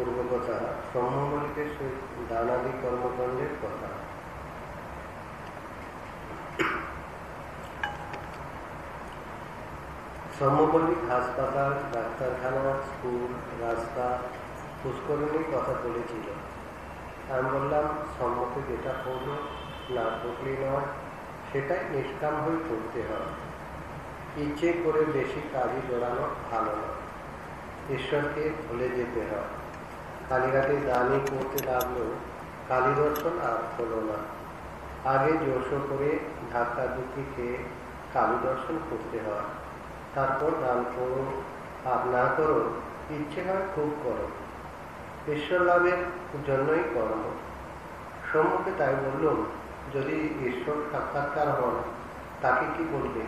পূর্ব কথা ব্রহ্মবলিকে দানাদি কর্মকাণ্ডের কথা। সমবলিক হাসপাতাল, ডাক্তারখানা, স্কুল, রাস্তা, পুষ্করিণীর কথা বলেছিল। আমি বললাম, সম্মুখে যেটা পড়ল না পড়লেই নয়, সেটাই নিষ্কাম হয়ে করতে হয় ইচ্ছে করে বেশি কাজে জড়ানো ভালো নয় ঈশ্বরকে ভুলে যেতে হয় কালীঘাটে দানি করতে লাগল, কালী দর্শন আর হলো না। আগে জোশো করে ধাক্কা ধুকি খেয়ে কালী দর্শন করতে হয়। তারপর দান করো আর না করো, ইচ্ছে হয় খুব করো। ঈশ্বর লাভের জন্যই কর্ম সম্মুখে তাই বললুম, যদি ঈশ্বর সাক্ষাৎকার হন, তাকে কি বলবে?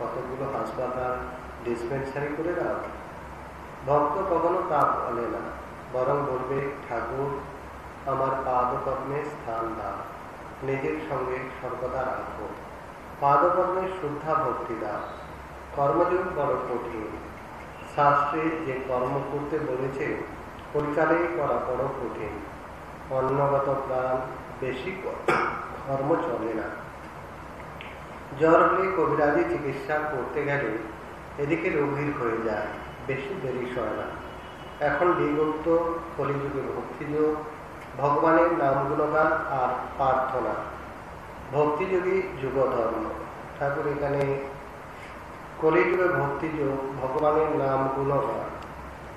কতগুলো হাসপাতাল ডিসপেন্সারি করে দাও? ভক্ত কখনো তা বলে না। বরং বলবে, ঠাকুর, আমার পাদপদ্মে স্থান দাও। নিজের সঙ্গে সর্বদা রাখো। পাদপদ্মে শুদ্ধা ভক্তি দাও। কর্মযোগ বড় কঠিন। শাস্ত্রে যে কর্ম করতে বলেছে পরিকালে করা বড় কঠিন। অন্নগত প্রাণ বেশি কর্ম চলে না। জ্বর হলে কবিরাজি চিকিৎসা করতে গেলে এদিকে রোগীর হয়ে যায়, বেশি দেরি সয় না। এখন বিভক্ত কলিযুগে ভক্তিযোগ, ভগবানের নাম গুণগান আর প্রার্থনা। ভক্তিযোগী যুগ ধর্ম ঠাকুর এখানে কলিযুগে ভক্তিযোগ, ভগবানের নাম গুণগান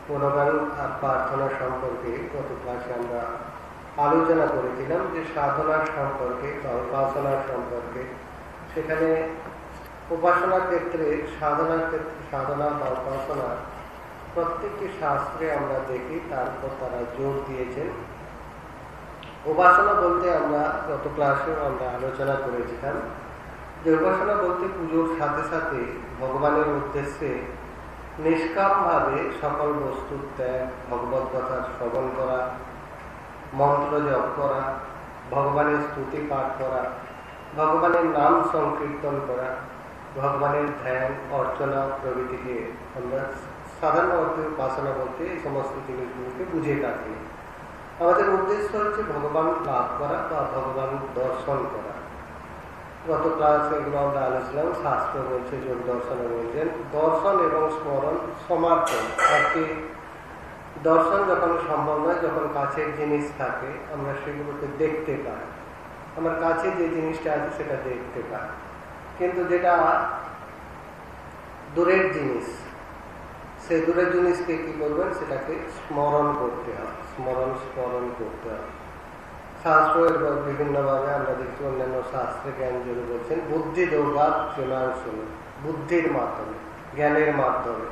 গুণগান আর প্রার্থনা সম্পর্কে গত ক্লাসে আমরা আলোচনা করেছিলাম যে সাধনার সম্পর্কে বা উপাসনার সম্পর্কে। সেখানে উপাসনার ক্ষেত্রে সাধনার ক্ষেত্রে সাধনা বা উপাসনা প্রত্যেকটি শাস্ত্রে আমরা দেখি, তারপর তারা জোর দিয়েছেন। উপাসনা বলতে আমরা গত ক্লাসেও আমরা আলোচনা করেছিলাম। যে উপাসনা বলতে পুজোর সাথে সাথে ভগবানের উদ্দেশ্যে নিষ্কামভাবে সকল বস্তুর ত্যাগ, ভগবত কথা শ্রবণ করা, মন্ত্র জপ করা, ভগবানের স্তুতি পাঠ করা, ভগবানের নাম সংকীর্তন করা, ভগবানের ধ্যান, অর্চনা প্রভৃতিকে আমরা সাধারণ অর্থে উপাসনা বলতে এই সমস্ত জিনিসগুলোকে বুঝে থাকি আমাদের উদ্দেশ্য হচ্ছে ভগবান লাভ করা বা ভগবান দর্শন করা। গত ক্লাসে এগুলো আমরা আলোচনা শাস্ত্র বলছে যোগ দর্শনে বলছেন দর্শন এবং স্মরণ সমার্থন একটি দর্শন যখন সম্ভব নয়, যখন কাছের জিনিস থাকে, আমরা সেগুলোকে দেখতে পাই। আমার কাছে যে জিনিসটা আছে, সেটা দেখতে পাই। কিন্তু যেটা দূরের জিনিস সেই দূরের জিনিসকে কি করবেন সেটাকে স্মরণ করতে হয় স্মরণ স্মরণ করতে হয় শাস্ত্র বিভিন্নভাবে আমরা দেখছি, অন্যান্য শাস্ত্রে জ্ঞান জুড়ে বলছেন, বুদ্ধি দৌড়াত চুনাংশুন বুদ্ধির মাধ্যমে, জ্ঞানের মাধ্যমে,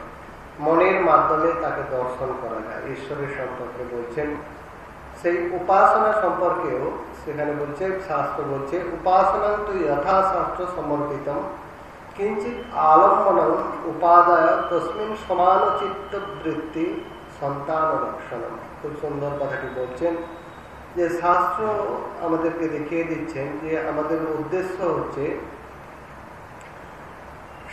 মনের মাধ্যমে তাকে দর্শন করা যায়। ঈশ্বরের সম্পর্কে বলছেন, সেই উপাসনা সম্পর্কেও সেখানে বলছে, শাস্ত্র বলছে, উপাসনা তো যথাশাস্ত্র সমর্পিতম কিঞ্চিত আলম্বন উপাদায় তসমিন সমানচিত্ত বৃত্তি সন্তান লক্ষণম খুব সুন্দর কথাটি বলছেন যে শাস্ত্র আমাদেরকে দেখিয়ে দিচ্ছেন যে আমাদের উদ্দেশ্য হচ্ছে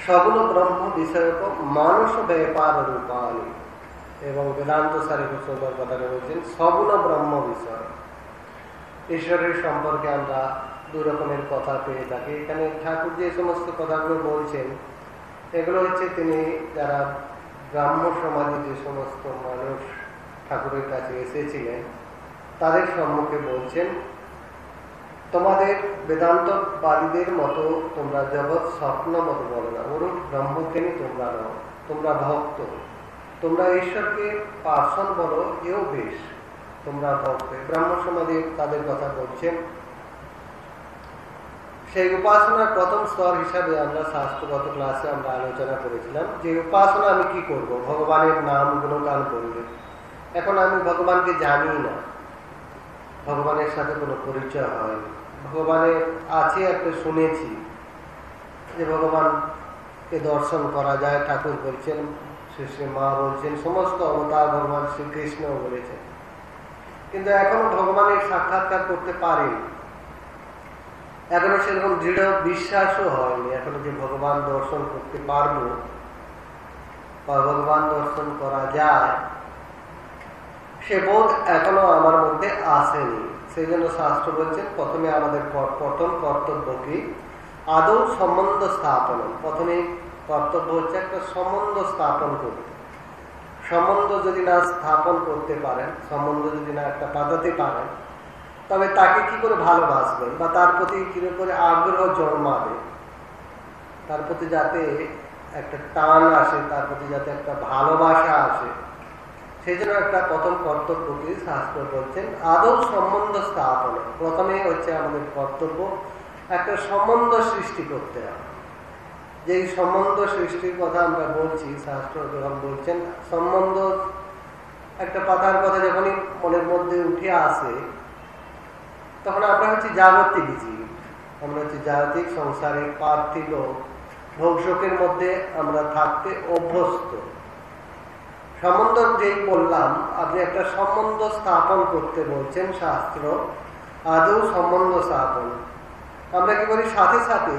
সগুণ ব্রহ্ম বিষয়ক মানুষ ব্যাপার রূপানি এবং বেদান্ত সারি খুব সুন্দর কথাটা বলছেন সগুণ ব্রহ্ম বিষয় ঈশ্বরের সম্পর্কে আমরা দু রকমের কথা পেয়ে থাকি। এখানে ঠাকুর যে সমস্ত কথাগুলো বলছেন, এগুলো হচ্ছে তিনি যারা ব্রাহ্ম সমাজে যে সমস্ত মানুষ ঠাকুরের কাছে এসেছিলেন, তাদের সম্মুখে বলছেন, তোমাদের বেদান্তবাদীদের মতো তোমরা জগৎ স্বপ্ন মতো বলো না। ওরূপ ব্রহ্মজ্ঞানী তোমরা নাও, তোমরা ভক্ত। তোমরা ঈশ্বরকে পার্সন বলো, এও বেশ। তোমরা ভক্ত। ব্রাহ্ম সমাজে তাদের কথা বলছেন সেই উপাসনার প্রথম স্তর হিসাবে আমরা শাস্ত্রগত ক্লাসে আমরা আলোচনা করেছিলাম যে উপাসনা আমি কি করব? ভগবানের নাম, গুণগান করলে এখন আমি ভগবানকে জানি না। ভগবানের সাথে কোনো পরিচয় হয়নি ভগবানের আছে একটা শুনেছি যে ভগবানকে দর্শন করা যায়। ঠাকুর বলছেন শ্রী শ্রী মা বলছেন, সমস্ত অবতার ভগবান শ্রীকৃষ্ণ বলেছেন। কিন্তু এখনও ভগবানের সাক্ষাৎকার করতে পারেনি। এখনও সেরকম দৃঢ় বিশ্বাসও হয়নি। এখনও যে ভগবান দর্শন করতে পারব ভগবান দর্শন করা যায়, সে বোধ এখনও আমার মধ্যে আসেনি। সেই জন্য শাস্ত্র বলছেন প্রথমে আমাদের প্রথম কর্তব্য কি? আদৌ সম্বন্ধ স্থাপন প্রথমে কর্তব্য হচ্ছে একটা সম্বন্ধ স্থাপন করতে। সম্বন্ধ যদি না স্থাপন করতে পারেন, সম্বন্ধ যদি না একটা পাঠাতে পারেন তবে তাকে কি করে ভালোবাসবেন বা তার প্রতি কি করে আগ্রহ জন্মাবে? তার প্রতি যাতে একটা টান আসে, তার প্রতি যাতে একটা ভালোবাসা আসে, সেই জন্য একটা প্রথম কর্তব্যকে শাস্ত্র বলছেন, আদৌ সম্বন্ধ স্থাপন। প্রথমে হচ্ছে আমাদের কর্তব্য একটা সম্বন্ধ সৃষ্টি করতে হবে। যে সম্বন্ধ সৃষ্টির কথা আমরা বলছি, শাস্ত্র যখন বলছেন, সম্বন্ধ একটা পাতার কথা যখনই মনের মধ্যে উঠে আসে তখন আমরা হচ্ছে জাগতিক জীব আমরা হচ্ছে জাগতিক সংসারে পার্থিব ভোগশোকের মধ্যে আমরা থাকতে অভ্যস্ত। সম্বন্ধ যেই বললাম, আপনি একটা সম্বন্ধ স্থাপন করতে বলছেন শাস্ত্র, আদৌ সম্বন্ধ স্থাপন। আমরা কি করি? সাথে সাথে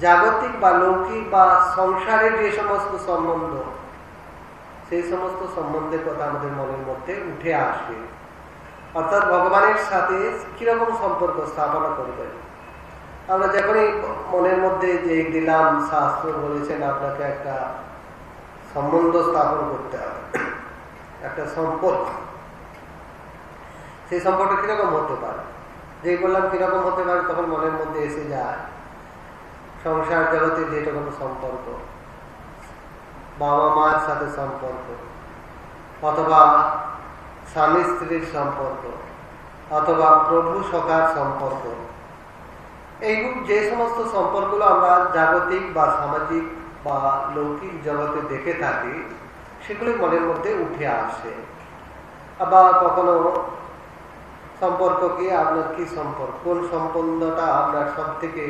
জাগতিক বা লৌকিক বা সংসারের যে সমস্ত সম্বন্ধ, সেই সমস্ত সম্বন্ধের কথা আমাদের মনের মধ্যে উঠে আসে। অর্থাৎ ভগবানের সাথে কীরকম সম্পর্ক স্থাপনা করবেন? আমরা যখনই মনের মধ্যে যে দিলাম শাস্ত্র বলেছেন, আপনাকে একটা সম্বন্ধ স্থাপন করতে হবে, একটা সম্পর্ক। সেই সম্পর্ক কীরকম হতে পারে? যে বললাম কীরকম হতে পারে, তখন মনের মধ্যে এসে যায়, সংসার জগতে যেটা কোনো সম্পর্ক বাবা মার সাথে সম্পর্ক, অথবা স্বামী স্ত্রীর সম্পর্ক অথবা প্রভু সখার সম্পর্ক। এইরূপ যে সমস্ত সম্পর্কগুলো আমরা জাগতিক বা সামাজিক বা লৌকিক জগতে দেখে থাকি, সেগুলি মনের মধ্যে উঠে আসে। আবার কখনো সম্পর্ক কি আপনার কি সম্পর্ক, কোন সম্পন্নটা আপনার সব থেকে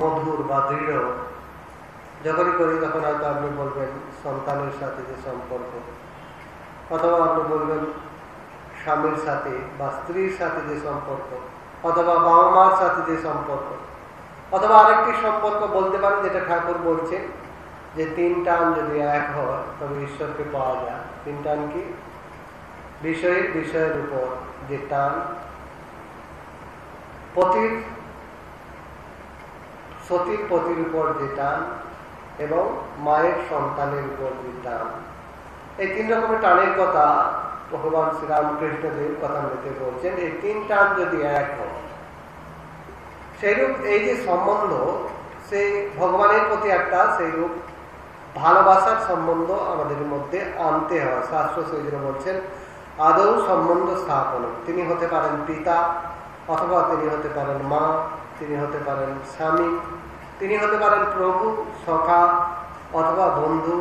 মধুর বা দৃঢ়? যখনই করি তখন হয়তো আপনি বলবেন সন্তানের সাথে যে সম্পর্ক, অথবা আপনি বলবেন স্বামীর সাথে বা স্ত্রীর সাথে যে সম্পর্ক, অথবা বাবা মার সাথে যে সম্পর্ক, অথবা আরেকটি সম্পর্ক বলতে পারেন যেটা ঠাকুর বলছেন যে তিন টান যদি এক হয়, তবে ঈশ্বরকে পাওয়া যায়। তিন টান কি? বিষয়ের বিষয়ের উপর যে টান, পতির, সতীর পতির উপর যে টান, এবং মায়ের সন্তানের উপর যে টান। এই তিন রকমের টানের কথা ভগবান শ্রীরামকৃষ্ণদেব কথা মেতে বলছেন, এই তিন টান যদি এক হয়, সেইরূপ এই যে সম্বন্ধ সেই ভগবানের প্রতি একটা সেইরূপ ভালোবাসার সম্বন্ধ আমাদের মধ্যে আনতে হয়। শাস্ত্র সেই জন্য বলছেন, আদৌ সম্বন্ধ স্থাপন। তিনি হতে পারেন পিতা, অথবা তিনি হতে পারেন মা, তিনি হতে পারেন স্বামী, তিনি হতে পারেন প্রভু, সখা, অথবা বন্ধু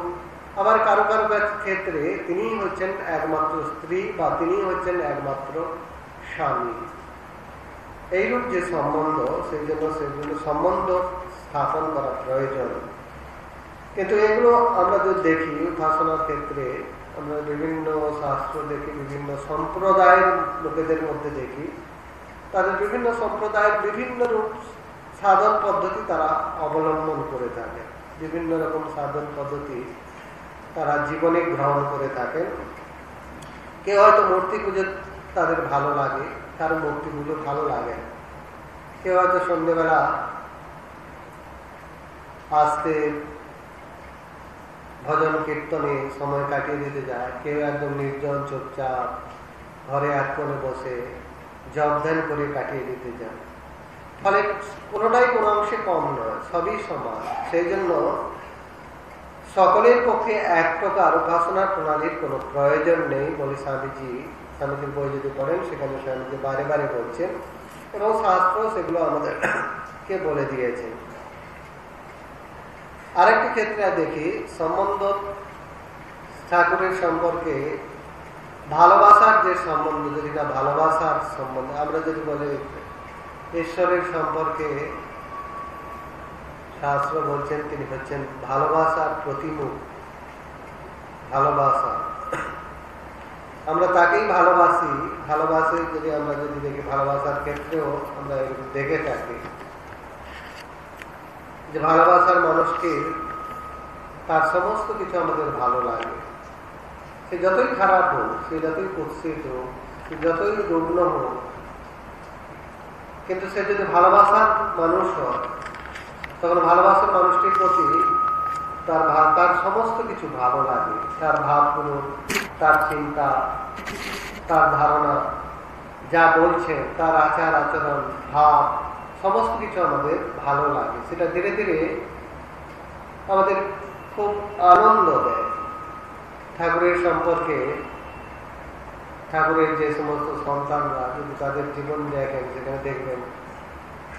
আবার কারও কারও ক্ষেত্রে তিনি হচ্ছেন একমাত্র স্ত্রী বা তিনি হচ্ছেন একমাত্র স্বামী। এইরূপ যে সম্বন্ধ, সেই জন্য সেগুলো সম্বন্ধ স্থাপন করা প্রয়োজন। কিন্তু এগুলো আমরা যদি দেখি, উপাসনার ক্ষেত্রে আমরা বিভিন্ন শাস্ত্র দেখি, বিভিন্ন সম্প্রদায়ের লোকেদের মধ্যে দেখি, তাদের বিভিন্ন সম্প্রদায়ের বিভিন্ন রূপ সাধন পদ্ধতি তারা অবলম্বন করে থাকে। বিভিন্ন রকম সাধন পদ্ধতি তারা জীবনে গ্রহণ করে থাকেন কেউ হয়তো মূর্তি পুজো তাদের ভালো লাগে মূর্তি পুজো ভালো লাগে কেউ হয়তো সন্ধ্যেবেলা আসতে ভজন কীর্তনে সময় কাটিয়ে দিতে যায়, কেউ একদম নির্জন চুপচাপ ঘরে এক কোণে বসে জব ধ্যান করে কাটিয়ে দিতে যায়। ফলে কোনোটাই কোনো অংশে কম নয়, সবই সমান। সেই জন্য সকলের পক্ষে এক প্রকার উপাসনার প্রণালীর কোনো প্রয়োজন নেই বলে স্বামীজি, স্বামীজির বই যদি পড়েন, সেখানে স্বামীজি বারে বারে বলছেন এবং শাস্ত্র সেগুলো আমাদেরকে বলে দিয়েছে আরেকটি ক্ষেত্রে দেখি, সম্বন্ধ ঠাকুরের সম্পর্কে ভালোবাসার যে সম্বন্ধ, যদি না ভালোবাসার সম্বন্ধে, আমরা যদি বলি ঈশ্বরের সম্পর্কে শাস্ত্র বলছেন, তিনি হচ্ছেন ভালোবাসার প্রতিমুখ। ভালোবাসা। আমরা তাকেই ভালোবাসি। ভালোবাসি যদি আমরা যদি দেখি ভালোবাসার ক্ষেত্রেও আমরা দেখে থাকি। যে ভালোবাসার মানুষকে তার সমস্ত কিছু আমাদের ভালো লাগে। সে যতই খারাপ হোক, সে যতই কুৎসিত হোক, সে যতই রুগ্ন হোক, কিন্তু সে যদি ভালোবাসার মানুষ হয় তখন ভালোবাসার মানুষটির প্রতি তার তার সমস্ত কিছু ভালো লাগে। তার ভাবগুলো, তার চিন্তা, তার ধারণা, যা বলছে, তার আচার আচরণ, ভাব, সমস্ত কিছু আমাদের ভালো লাগে। সেটা ধীরে ধীরে আমাদের খুব আনন্দ দেয়। ঠাকুরের সম্পর্কে, ঠাকুরের যে সমস্ত সন্তানরা যদি তাদের জীবন দেখেন, সেখানে দেখবেন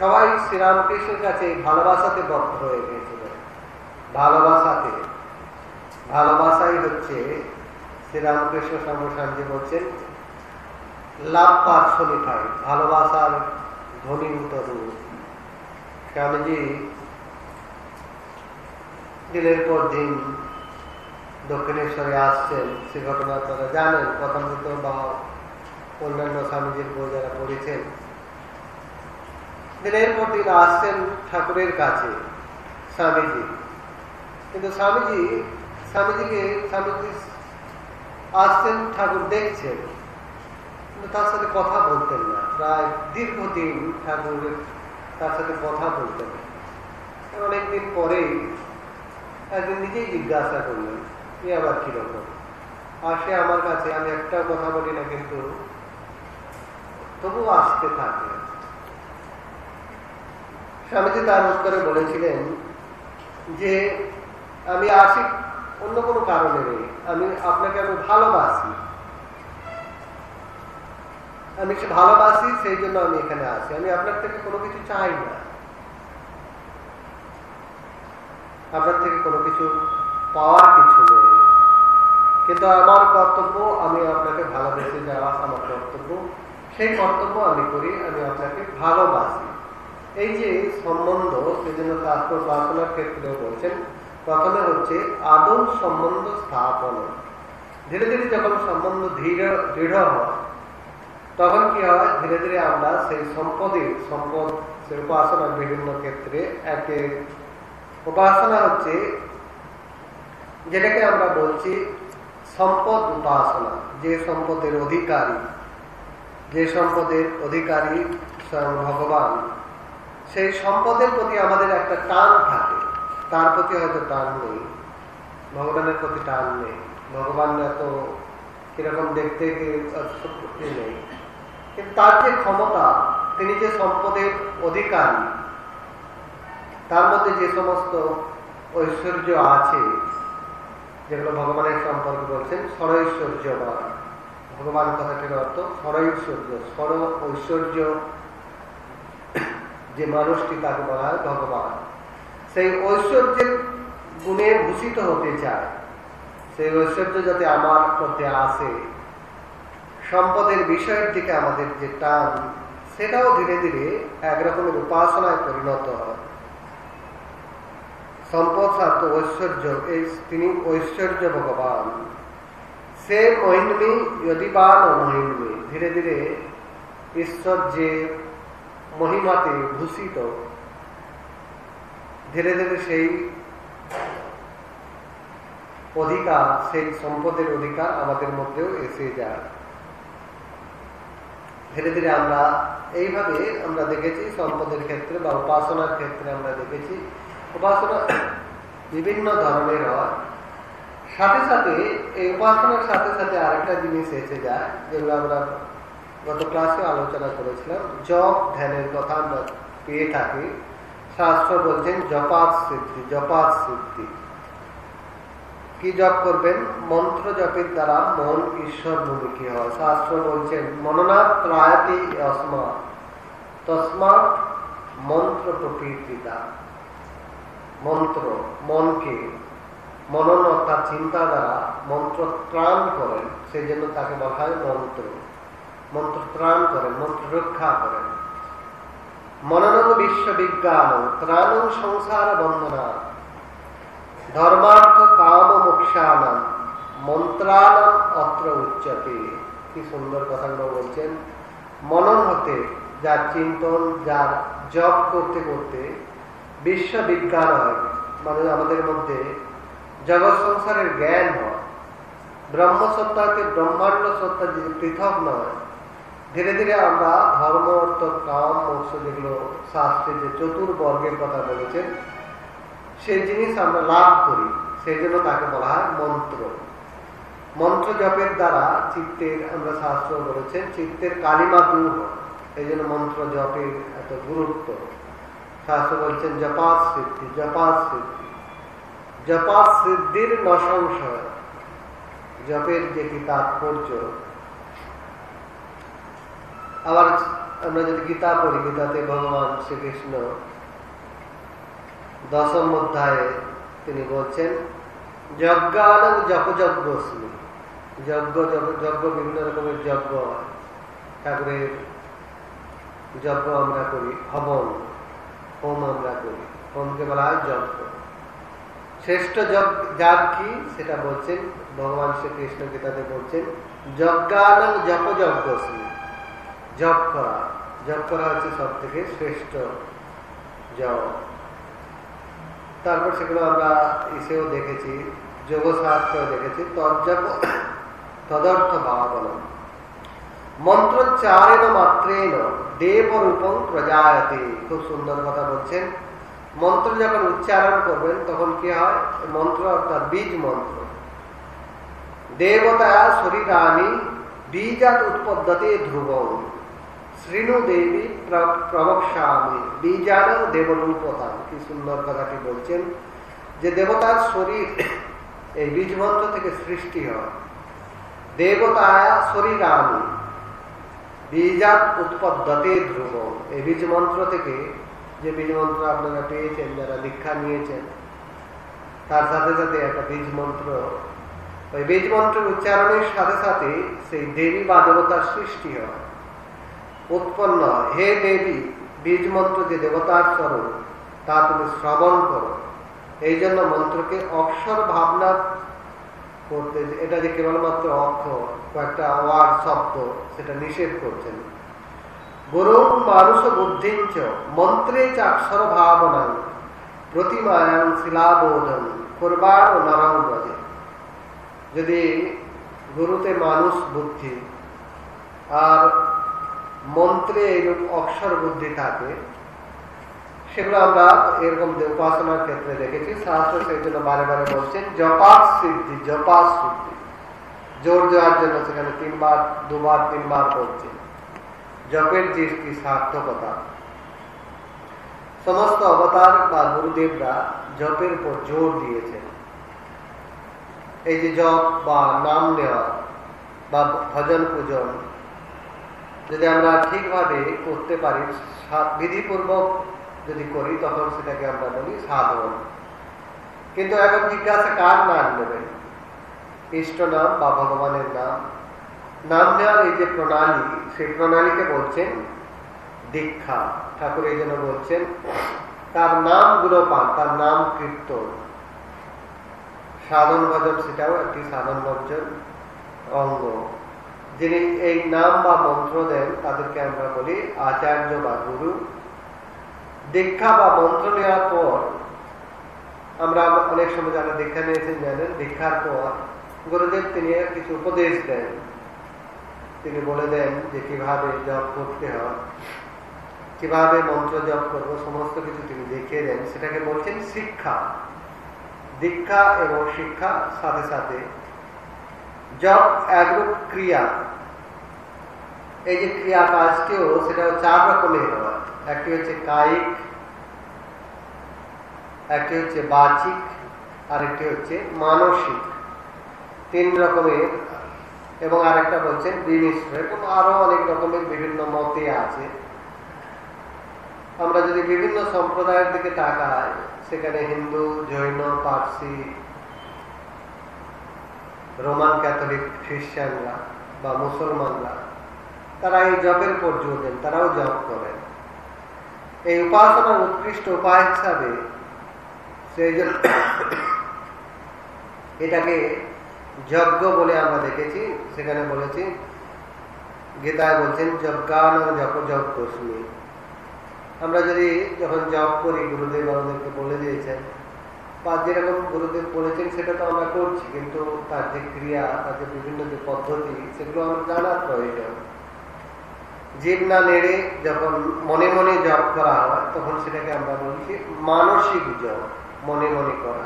সবাই শ্রীরামকৃষ্ণের কাছে ভালোবাসাতে বদ্ধ হয়ে গিয়েছিলেন ভালোবাসাতে। ভালোবাসাই হচ্ছে শ্রীরামকৃষ্ণ সর্বশান্তি বলছেন, লাভ পার্সনিফাই ভালোবাসার ধ্বনিভূত রূপ স্বামীজি দিনের পর দিন দক্ষিণেশ্বরে আসছেন সে ঘটনা তারা জানেন কথামৃত বা অন্যান্য স্বামীজির বই যারা পড়েছেন দিনের পর দিন আসছেন ঠাকুরের কাছে, স্বামীজি। কিন্তু স্বামীজি, স্বামীজিকে, স্বামীজি আসছেন, ঠাকুর দেখছেন। কিন্তু তার সাথে কথা বলতেন না। প্রায় দীর্ঘদিন ঠাকুর তার সাথে কথা বলতেন। অনেকদিন পরেই একদিন নিজেই জিজ্ঞাসা করলেন, এ আবার কীরকম আসে আমার কাছে, আমি একটা কথা বলি না কিন্তু। তবু আসতে থাকে স্বামীজি তার উত্তরে বলেছিলেন যে, আমি আসি অন্য কোনো কারণে নেই। আমি আপনাকে আমি ভালোবাসি। আমি সে ভালোবাসি, সেই জন্য আমি এখানে আসি আমি আপনার থেকে কোনো কিছু চাই না। আপনার থেকে কোনো কিছু পাওয়ার কিছু নেই। কিন্তু আমার কর্তব্য, আমি আপনাকে ভালোবেসে যাওয়া আমার কর্তব্য। সেই কর্তব্য আমি করি, আমি আপনাকে ভালোবাসি। এই যে সম্বন্ধ সেজন্য শাস্ত্র প্রার্থনার ক্ষেত্রে বলছেন, প্রথমে হচ্ছে আদৌ সম্বন্ধ স্থাপন। ধীরে ধীরে যখন সম্বন্ধ দৃঢ় দৃঢ় হয়, তখন কি হয়? ধীরে ধীরে আমরা সেই সম্পদের, সম্পদ সে উপাসনার বিভিন্ন ক্ষেত্রে একে, উপাসনা হচ্ছে যেটাকে আমরা বলছি সম্পদ উপাসনা, যে সম্পদের অধিকারী, যে সম্পদের অধিকারী স্বয়ং ভগবান। সেই সম্পদের প্রতি আমাদের একটা টান থাকে। তার প্রতি হয়তো টান নেই। ভগবানের প্রতি টান নেই। ভগবান এত কীরকম দেখতে নেই। কিন্তু তার যে ক্ষমতা, তিনি যে সম্পদের অধিকারী, তার মধ্যে যে সমস্ত ঐশ্বর্য আছে, যেগুলো ভগবানের সম্পর্কে বলছেন সরৈশ্বর্যবান ভগবান কথাটির অর্থ সরৈশ্বর্য সর ঐশ্বর্য যে মানুষটি তাকে বলা হয় ভগবান। সেই ঐশ্বর্যের গুণে ভূষিত হতে চায়। সেই ঐশ্বর্য যাতে আমার মধ্যে আসে, সম্পদের বিষয়ের দিকে আমাদের যে টান, সেটাও ধীরে ধীরে একরকমের উপাসনায় পরিণত হয়। সম্পদ স্বার্থ ঐশ্বর্য, এই তিনি ঐশ্বর্য ভগবান। সে মহিন্মী, যদি বা মহিন্মী ধীরে ধীরে ঈশ্বর যে মহিমাতে ভূষিত। ধীরে ধীরে সেই অধিকার, সেই সম্পদের অধিকার আমাদের মধ্যেও এসে যায়। ধীরে ধীরে আমরা এইভাবে আমরা দেখেছি সম্পদের ক্ষেত্রে বা উপাসনার ক্ষেত্রে আমরা দেখেছি, উপাসনা বিভিন্ন ধরনের হয়। সাথে সাথে এই উপাসনার সাথে সাথে আরেকটা জিনিস এসে যায়, যেগুলো আমরা গত ক্লাসে আলোচনা করেছিলাম, জপ ধ্যানের কথা আমরা পেয়ে থাকি। শাস্ত্র বলছেন, জপাত সিদ্ধি জপাত সিদ্ধি। কি জপ করবেন? মন্ত্র জপের দ্বারা মন ঈশ্বর ঈশ্বরমুখী হয়। শাস্ত্র বলছেন, মননাথ ত্রায়তি অসমা তসমাৎ মন্ত্র প্রকৃতিতা মন্ত্র, মনকে, মনন অর্থাৎ চিন্তা দ্বারা মন্ত্র ত্রাণ করেন, সেই জন্য তাকে বলা হয় মন্ত্র। মন্ত্র ত্রাণ করেন মন্ত্র রক্ষা করেন মননন বিশ্ববিজ্ঞান, ত্রাণ সংসার বন্দনা। ধর্মার্থ কাম মোক্ষানাম মন্ত্রানাম অত্র উচ্চতে। কি সুন্দর কথাগুলো বলছেন। মনন হতে, যার চিন্তন, যার জপ করতে করতে বিশ্ববিজ্ঞান হয়। মানে আমাদের মধ্যে জগৎ সংসারের জ্ঞান হয়। ব্রহ্মসত্তাকে ব্রহ্মাণ্ড সত্তা যদি পৃথক নয়। ধীরে ধীরে আমরা ধর্ম অর্থ কাম মোক্ষ যেগুলো শাস্ত্রে যে চতুর্বর্গের কথা বলেছেন, সেই জিনিস আমরা লাভ করি। সেই জন্য তাকে বলা হয় মন্ত্র। মন্ত্র জপের দ্বারা চিত্তের, আমরা শাস্ত্র বলেছেন, চিত্তের কালিমা দূর এই জন্য মন্ত্র জপের এত গুরুত্ব। শাস্ত্র বলছেন জপাস সিদ্ধি জপাস সিদ্ধি জপাস সিদ্ধির নসংশয়। জপের যে কি তাৎপর্য আবার আমরা যদি গীতা পড়ি, গীতাতে ভগবান শ্রীকৃষ্ণ দশম অধ্যায়ে তিনি বলছেন, যজ্ঞান জপযজ্ঞস্মি যজ্ঞ যজ্ঞ বিভিন্ন রকমের যজ্ঞ ঠাকুরের যজ্ঞ আমরা করি, হবন, হোম আমরা করি। হোমকে বলা হয় যজ্ঞ। শ্রেষ্ঠ যজ্ঞ, যার কি? সেটা বলছেন, ভগবান শ্রীকৃষ্ণ গীতাতে বলছেন, যজ্ঞান জপযজ্ঞস্মি জপ করা জপ করা হচ্ছে সব থেকে শ্রেষ্ঠ জপ তারপর সেগুলো আমরা এসেও দেখেছি যোগশাস্ত্রেও দেখেছি তজ্জপ তদর্থ ভাবনম মন্ত্রোচ্চারেণ মাত্রেণ দেবরূপম প্রজায়তে। খুব সুন্দর কথা বলছেন। মন্ত্র যখন উচ্চারণ করবেন, তখন কি হয়? মন্ত্র অর্থাৎ বীজ মন্ত্র। দেবতা শরীরানি বীজাত উৎপদ্যতে ধ্রুবম শ্রীণু দেবী প্রবক্সামি বীজান দেবরূপতা কি সুন্দর কথাটি বলছেন যে দেবতার শরীর এই বীজ মন্ত্র থেকে সৃষ্টি হয়। দেবতায়া শরীরামি বীজাত উৎপদ্যতে ধ্রুব। এই বীজ মন্ত্র থেকে যে বীজ মন্ত্র আপনারা পেয়েছেন, যারা দীক্ষা নিয়েছেন, তার সাথে সাথে একটা বীজ মন্ত্র ওই বীজ মন্ত্রের উচ্চারণের সাথে সাথে সেই দেবী বা দেবতার সৃষ্টি হয়। উৎপন্ন হে দেবী বীজ মন্ত্র যে দেবতার স্বরূপ, তা তুমি শ্রবণ করো। এই জন্য মন্ত্রকে অক্ষর ভাবনা করতে এটা যে কেবলমাত্র অর্থ, কয়েকটা ওয়ার্ড, শব্দ, সেটা নিষেধ করছেন। গুরু মানুষ বুদ্ধিঞ্চ মন্ত্রে চাক্ষর ভাবনা প্রতিমায়ন শিলাবোধন করবার ও নরম ব্রজে। যদি গুরুতে মানুষ বুদ্ধি, আর মন্ত্রে এইরূপ অক্ষর বুদ্ধি থাকে, সেগুলো আমরা এরকম উপাসনার ক্ষেত্রে দেখেছি। শাস্ত্র সেই জন্য বারে বারে বলছেন জপাস সিদ্ধি জপাস সিদ্ধি। জোর দেওয়ার জন্য সেখানে তিনবার, দুবার, তিনবার বলছে জপের যে কি সার্থকতা। সমস্ত অবতার বা গুরুদেবরা জপের উপর জোর দিয়েছেন। এই যে জপ বা নাম নেওয়া বা ভজন পূজন যদি আমরা ঠিকভাবে করতে পারি বিধিপূর্বক যদি করি, তখন সেটাকে আমরা বলি সাধন। কিন্তু এখন জিজ্ঞাসা কার নাম নেবেন? ইষ্ট নাম বা ভগবানের নাম? নাম নেওয়ার এই যে প্রণালী, সেই প্রণালীকে বলছেন দীক্ষা। ঠাকুর এই জন্য বলছেন, তার নামগুলো পান, তার নাম কীর্তন। সাধন ভজন, সেটাও একটি সাধন ভজন অঙ্গ। যিনি এই নাম বা মন্ত্র দেন, তাদেরকে আমরা বলি আচার্য বা গুরু। দীক্ষা বা মন্ত্র নেওয়ার পর, আমরা অনেক সময় যারা দীক্ষা নিয়েছেন জানেন, দীক্ষার পর গুরুদেব তিনি কিছু উপদেশ দেন। তিনি বলে দেন যে কীভাবে জপ করতে হয়, কীভাবে মন্ত্র জপ করব, সমস্ত কিছু তিনি দেখিয়ে দেন। সেটাকে বলছেন শিক্ষা। দীক্ষা এবং শিক্ষা সাথে সাথে জপ একরূপ ক্রিয়া। এই যে ক্রিয়া কাজটিও সেটা চার রকমের হয়। একটি হচ্ছে কায়িক, একটি হচ্ছে বাচিক, আরেকটি হচ্ছে মানসিক। তিন রকমের এবং আরেকটা বলছেন বিমিশ্র। এবং আরও অনেক রকমের বিভিন্ন মতে আছে। আমরা যদি বিভিন্ন সম্প্রদায়ের দিকে তাকাই, সেখানে হিন্দু, জৈন, পার্সি, রোমান ক্যাথলিক, খ্রিস্টানরা বা মুসলমানরা তারা এই জপের উপর জোর দেন তারাও জপ করেন। এই উপাসনার উৎকৃষ্ট উপায় হিসাবে সেই এটাকে যজ্ঞ বলে আমরা দেখেছি, সেখানে বলেছি, গীতায় বলছেন, যজ্ঞান জপ যজ্ঞস্মি। আমরা যদি যখন জপ করি, গুরুদেব আমাদেরকে বলে দিয়েছেন, বা যেরকম গুরুদেব বলেছেন, সেটা তো আমরা করছি, কিন্তু তার যে ক্রিয়া, তার যে বিভিন্ন যে পদ্ধতি, সেগুলো আমরা জানার প্রয়োজন। জীব না নেড়ে যখন মনে মনে জপ করা হয়, তখন সেটাকে আমরা বলছি মানসিক জপ, মনে মনে করা।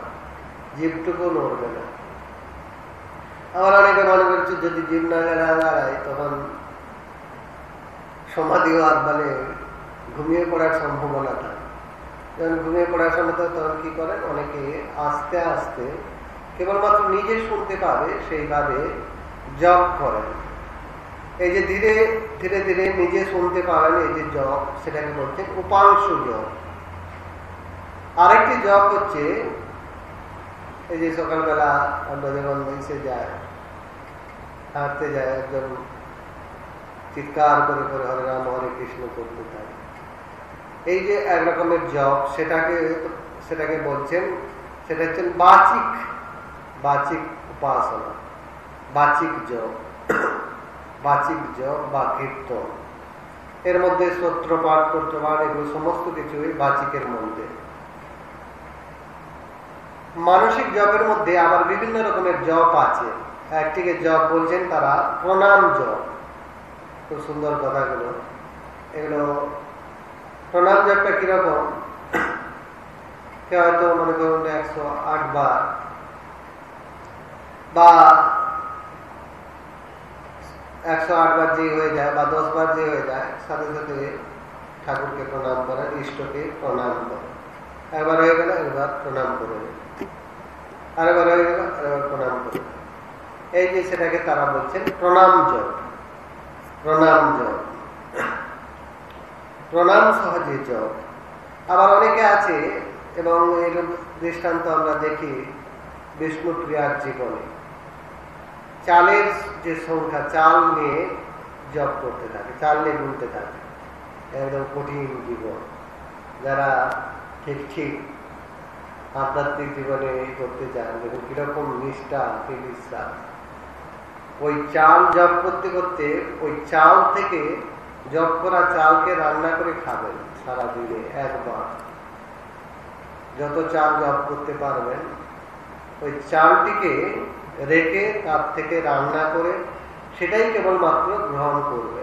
জীবটুকু নড়বে না। আবার অনেকে মনে করছে, যদি জীব না দাঁড়ায়, তখন সমাধি হওয়ার মানে ঘুমিয়ে পড়ার সম্ভাবনা থাকে। যখন ঘুমিয়ে পড়ার সময় তখন কি করেন? অনেকে আস্তে আস্তে কেবলমাত্র নিজে শুনতে পাবে, সেইভাবে জপ করেন। এই যে ধীরে ধীরে ধীরে নিজে শুনতে পারেন এই যে জপ, সেটাকে বলছেন উপাংশ জপ। আরেকটি জপ হচ্ছে, এই যে সকালবেলা আমরা যখন ইসে যায় হাঁটতে যায় একদম চিৎকার করে করে হরে রাম, হরে কৃষ্ণ করতে থাকে এই যে এক রকমের জব সেটাকে সেটাকে বলছেন, সেটা হচ্ছেন বাচিক বাচিক উপাসনা, বাচিক জব বাচিক জব বা কীর্তন। এর মধ্যে স্তোত্র পাঠ এগুলো সমস্ত কিছুই বাচিকের মধ্যে। মানসিক জবের মধ্যে আবার বিভিন্ন রকমের জব আছে। একটিকে জব বলছেন তারা প্রণাম জব খুব সুন্দর কথাগুলো। এগুলো প্রণাম জপটা কীরকম? কেউ হয়তো মনে করুন একশো আট বার বা একশো আট বার যে হয়ে যায় বা দশ বার যে হয়ে যায়, সাথে সাথে ঠাকুরকে প্রণাম করেন ইষ্টকে প্রণাম করে। একবার হয়ে গেল, একবার প্রণাম করে আরেকবার হয়ে গেল, আরেকবার প্রণাম করে এই যে সেটাকে তারা বলছেন প্রণাম জপ। প্রণাম জপ। প্রণাম সহজে জপ। আবার অনেকে আছে, এবং এর দৃষ্টান্ত আমরা দেখি বিষ্ণুপ্রিয়ার জীবনে। চালের যে সংখ্যা, চাল নিয়ে জপ করতে থাকে, চাল নিয়ে গুনতে থাকে। একদম কঠিন জীবন। যারা ঠিক ঠিক আধ্যাত্মিক জীবনে করতে চান, দেখুন কীরকম নিষ্ঠা বিশ্বাস ওই চাল জপ করতে করতে ওই চাল থেকে জপ করা চালকে রান্না করে খাবেন সারাদিনে একবার। যত চাল জব করতে পারবেন, ওই চালটিকে রেখে তার থেকে রান্না করে সেটাই কেবলমাত্র গ্রহণ করবে।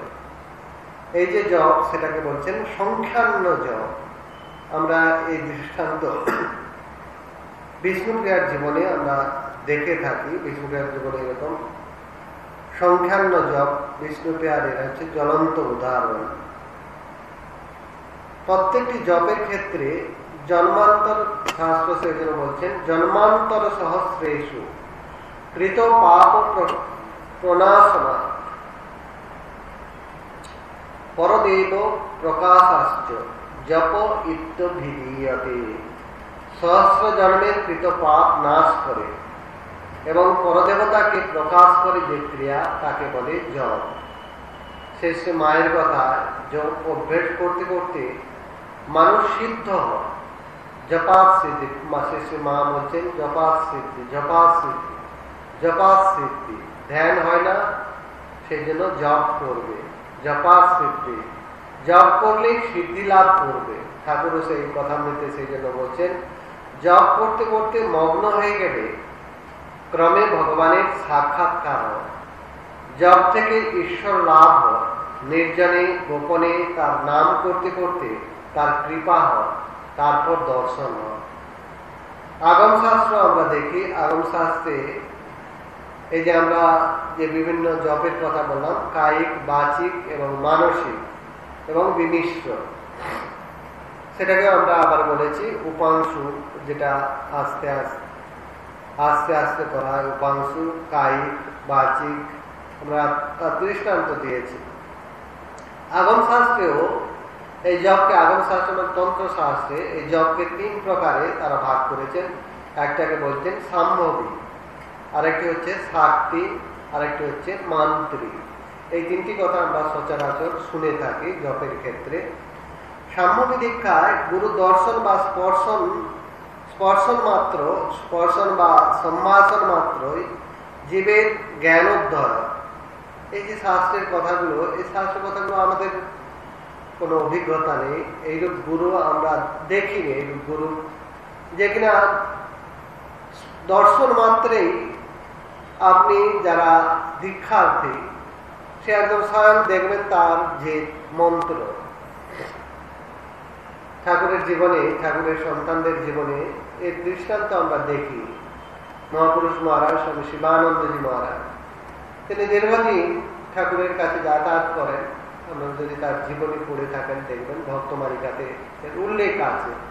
এই যে জব, সেটাকে বলছেন সংখ্যান্ন জব। আমরা এই দৃষ্টান্ত বিষ্ণুপ্রিয়ার জীবনে আমরা দেখে থাকি বিষ্ণুপ্রিয়ার জীবনে এরকম সংখ্যান্ন জপ বিষ্ণুপ্রিয়ার এরা হচ্ছে জ্বলন্ত উদাহরণ। প্রত্যেকটি জপের ক্ষেত্রে জন্মান্তর শাস্ত্র সেজন্য বলছেন, জন্মান্তর সহস্রেশু কৃত পাপ প্রণাশনা পরদেব প্রকাশাশ্চ জপ ইত্যভিধীয়তে। সহস্র জন্মের কৃত পাপ নাশ করে এবং পরদেবতাকে প্রকাশ করে যে ক্রিয়া, তাকে বলে জপ। শেষে মায়ের কথা জপ অভ্যেস করতে করতে মানুষ সিদ্ধ হয়। জপাত সিদ্ধি শেষে মা বলছেন জপাত সিদ্ধি জপাত সিদ্ধি। ধ্যান হয় না সেই জন্য জপ করবে। জপ সিদ্ধি লাভ করবে। সেই কথা সেই জন্য বলছেন, জপ করতে করতে মগ্ন হয়ে গেলে ক্রমে ভগবানের সাক্ষাৎকার হয়। জপ থেকে ঈশ্বর লাভ হয়। নির্জনে, গোপনে তার নাম করতে করতে তার কৃপা হয়, তারপর দর্শন হয়। আগম শাস্ত্র আমরা দেখি আগম শাস্ত্রে এই যে আমরা যে বিভিন্ন জপের কথা বললাম, কায়িক, বাচিক এবং মানসিক এবং বিমিশ্র সেটাকে আমরা আবার বলেছি উপাংশু, যেটা আস্তে আস্তে আস্তে আস্তে করা হয়। উপাংশু, কায়িক, বাচিক, আমরা দৃষ্টান্ত দিয়েছি। আগম শাস্ত্রেও এই জবকে আগম শাস্ত্র এবং তন্ত্র শাস্ত্রে এই জবকে তিন প্রকারে তারা ভাগ করেছেন। একটাকে বলছেন সাম্ভবী। আরেকটি হচ্ছে শাক্তি আরেকটি হচ্ছে মান্ত্রী। এই তিনটি কথা আমরা সচরাচর শুনে থাকি জপের ক্ষেত্রে। সাম্যবী দীক্ষায় গুরু দর্শন বা স্পর্শন স্পর্শন মাত্র, স্পর্শন বা সম্ভাষণ মাত্রই জীবের জ্ঞানোদ্ধয় এই যে শাস্ত্রের কথাগুলো, এই শাস্ত্রের কথাগুলো আমাদের কোনো অভিজ্ঞতা নেই। এইরূপ গুরু আমরা দেখিনি, এইরূপ গুরু যে কিনা দর্শন মাত্রেই আপনি যারা দীক্ষার্থী, সে একদম স্বয়ং দেখবেন তার যে মন্ত্র। ঠাকুরের জীবনে, ঠাকুরের সন্তানদের জীবনে এর দৃষ্টান্ত আমরা দেখি। মহাপুরুষ মহারাজ স্বামী শিবানন্দজি মহারাজ। তিনি দীর্ঘদিন ঠাকুরের কাছে যাতায়াত করেন। আমরা যদি তার জীবনী পড়ে থাকেন, দেখবেন ভক্তমালিকাতে এর উল্লেখ আছে।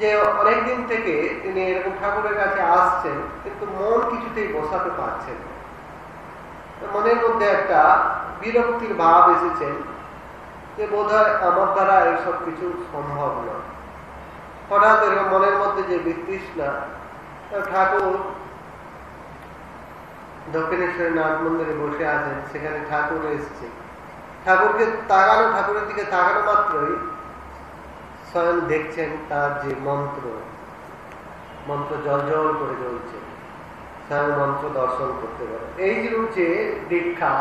যে অনেকদিন থেকে তিনি এরকম ঠাকুরের কাছে আসছেন, কিন্তু মন কিছুতেই বসাতে পারছেন মনের মধ্যে একটা বিরক্তির ভাব এসেছেন যে বোধ আমার দ্বারা এইসব কিছু সম্ভব নয়। হঠাৎ এরকম মনের মধ্যে যে বিতৃষ্ণা ঠাকুর দক্ষিণেশ্বরী নাথ মন্দিরে বসে আছেন, সেখানে ঠাকুর এসছে। ঠাকুরকে তাকানো, ঠাকুরের দিকে তাকানো মাত্রই স্বয়ং দেখছেন তার যে মন্ত্র মন্ত্র জল জল করে জ্বলছে, স্বয়ং মন্ত্র দর্শন করতে পারে। এই যে যে দীক্ষা,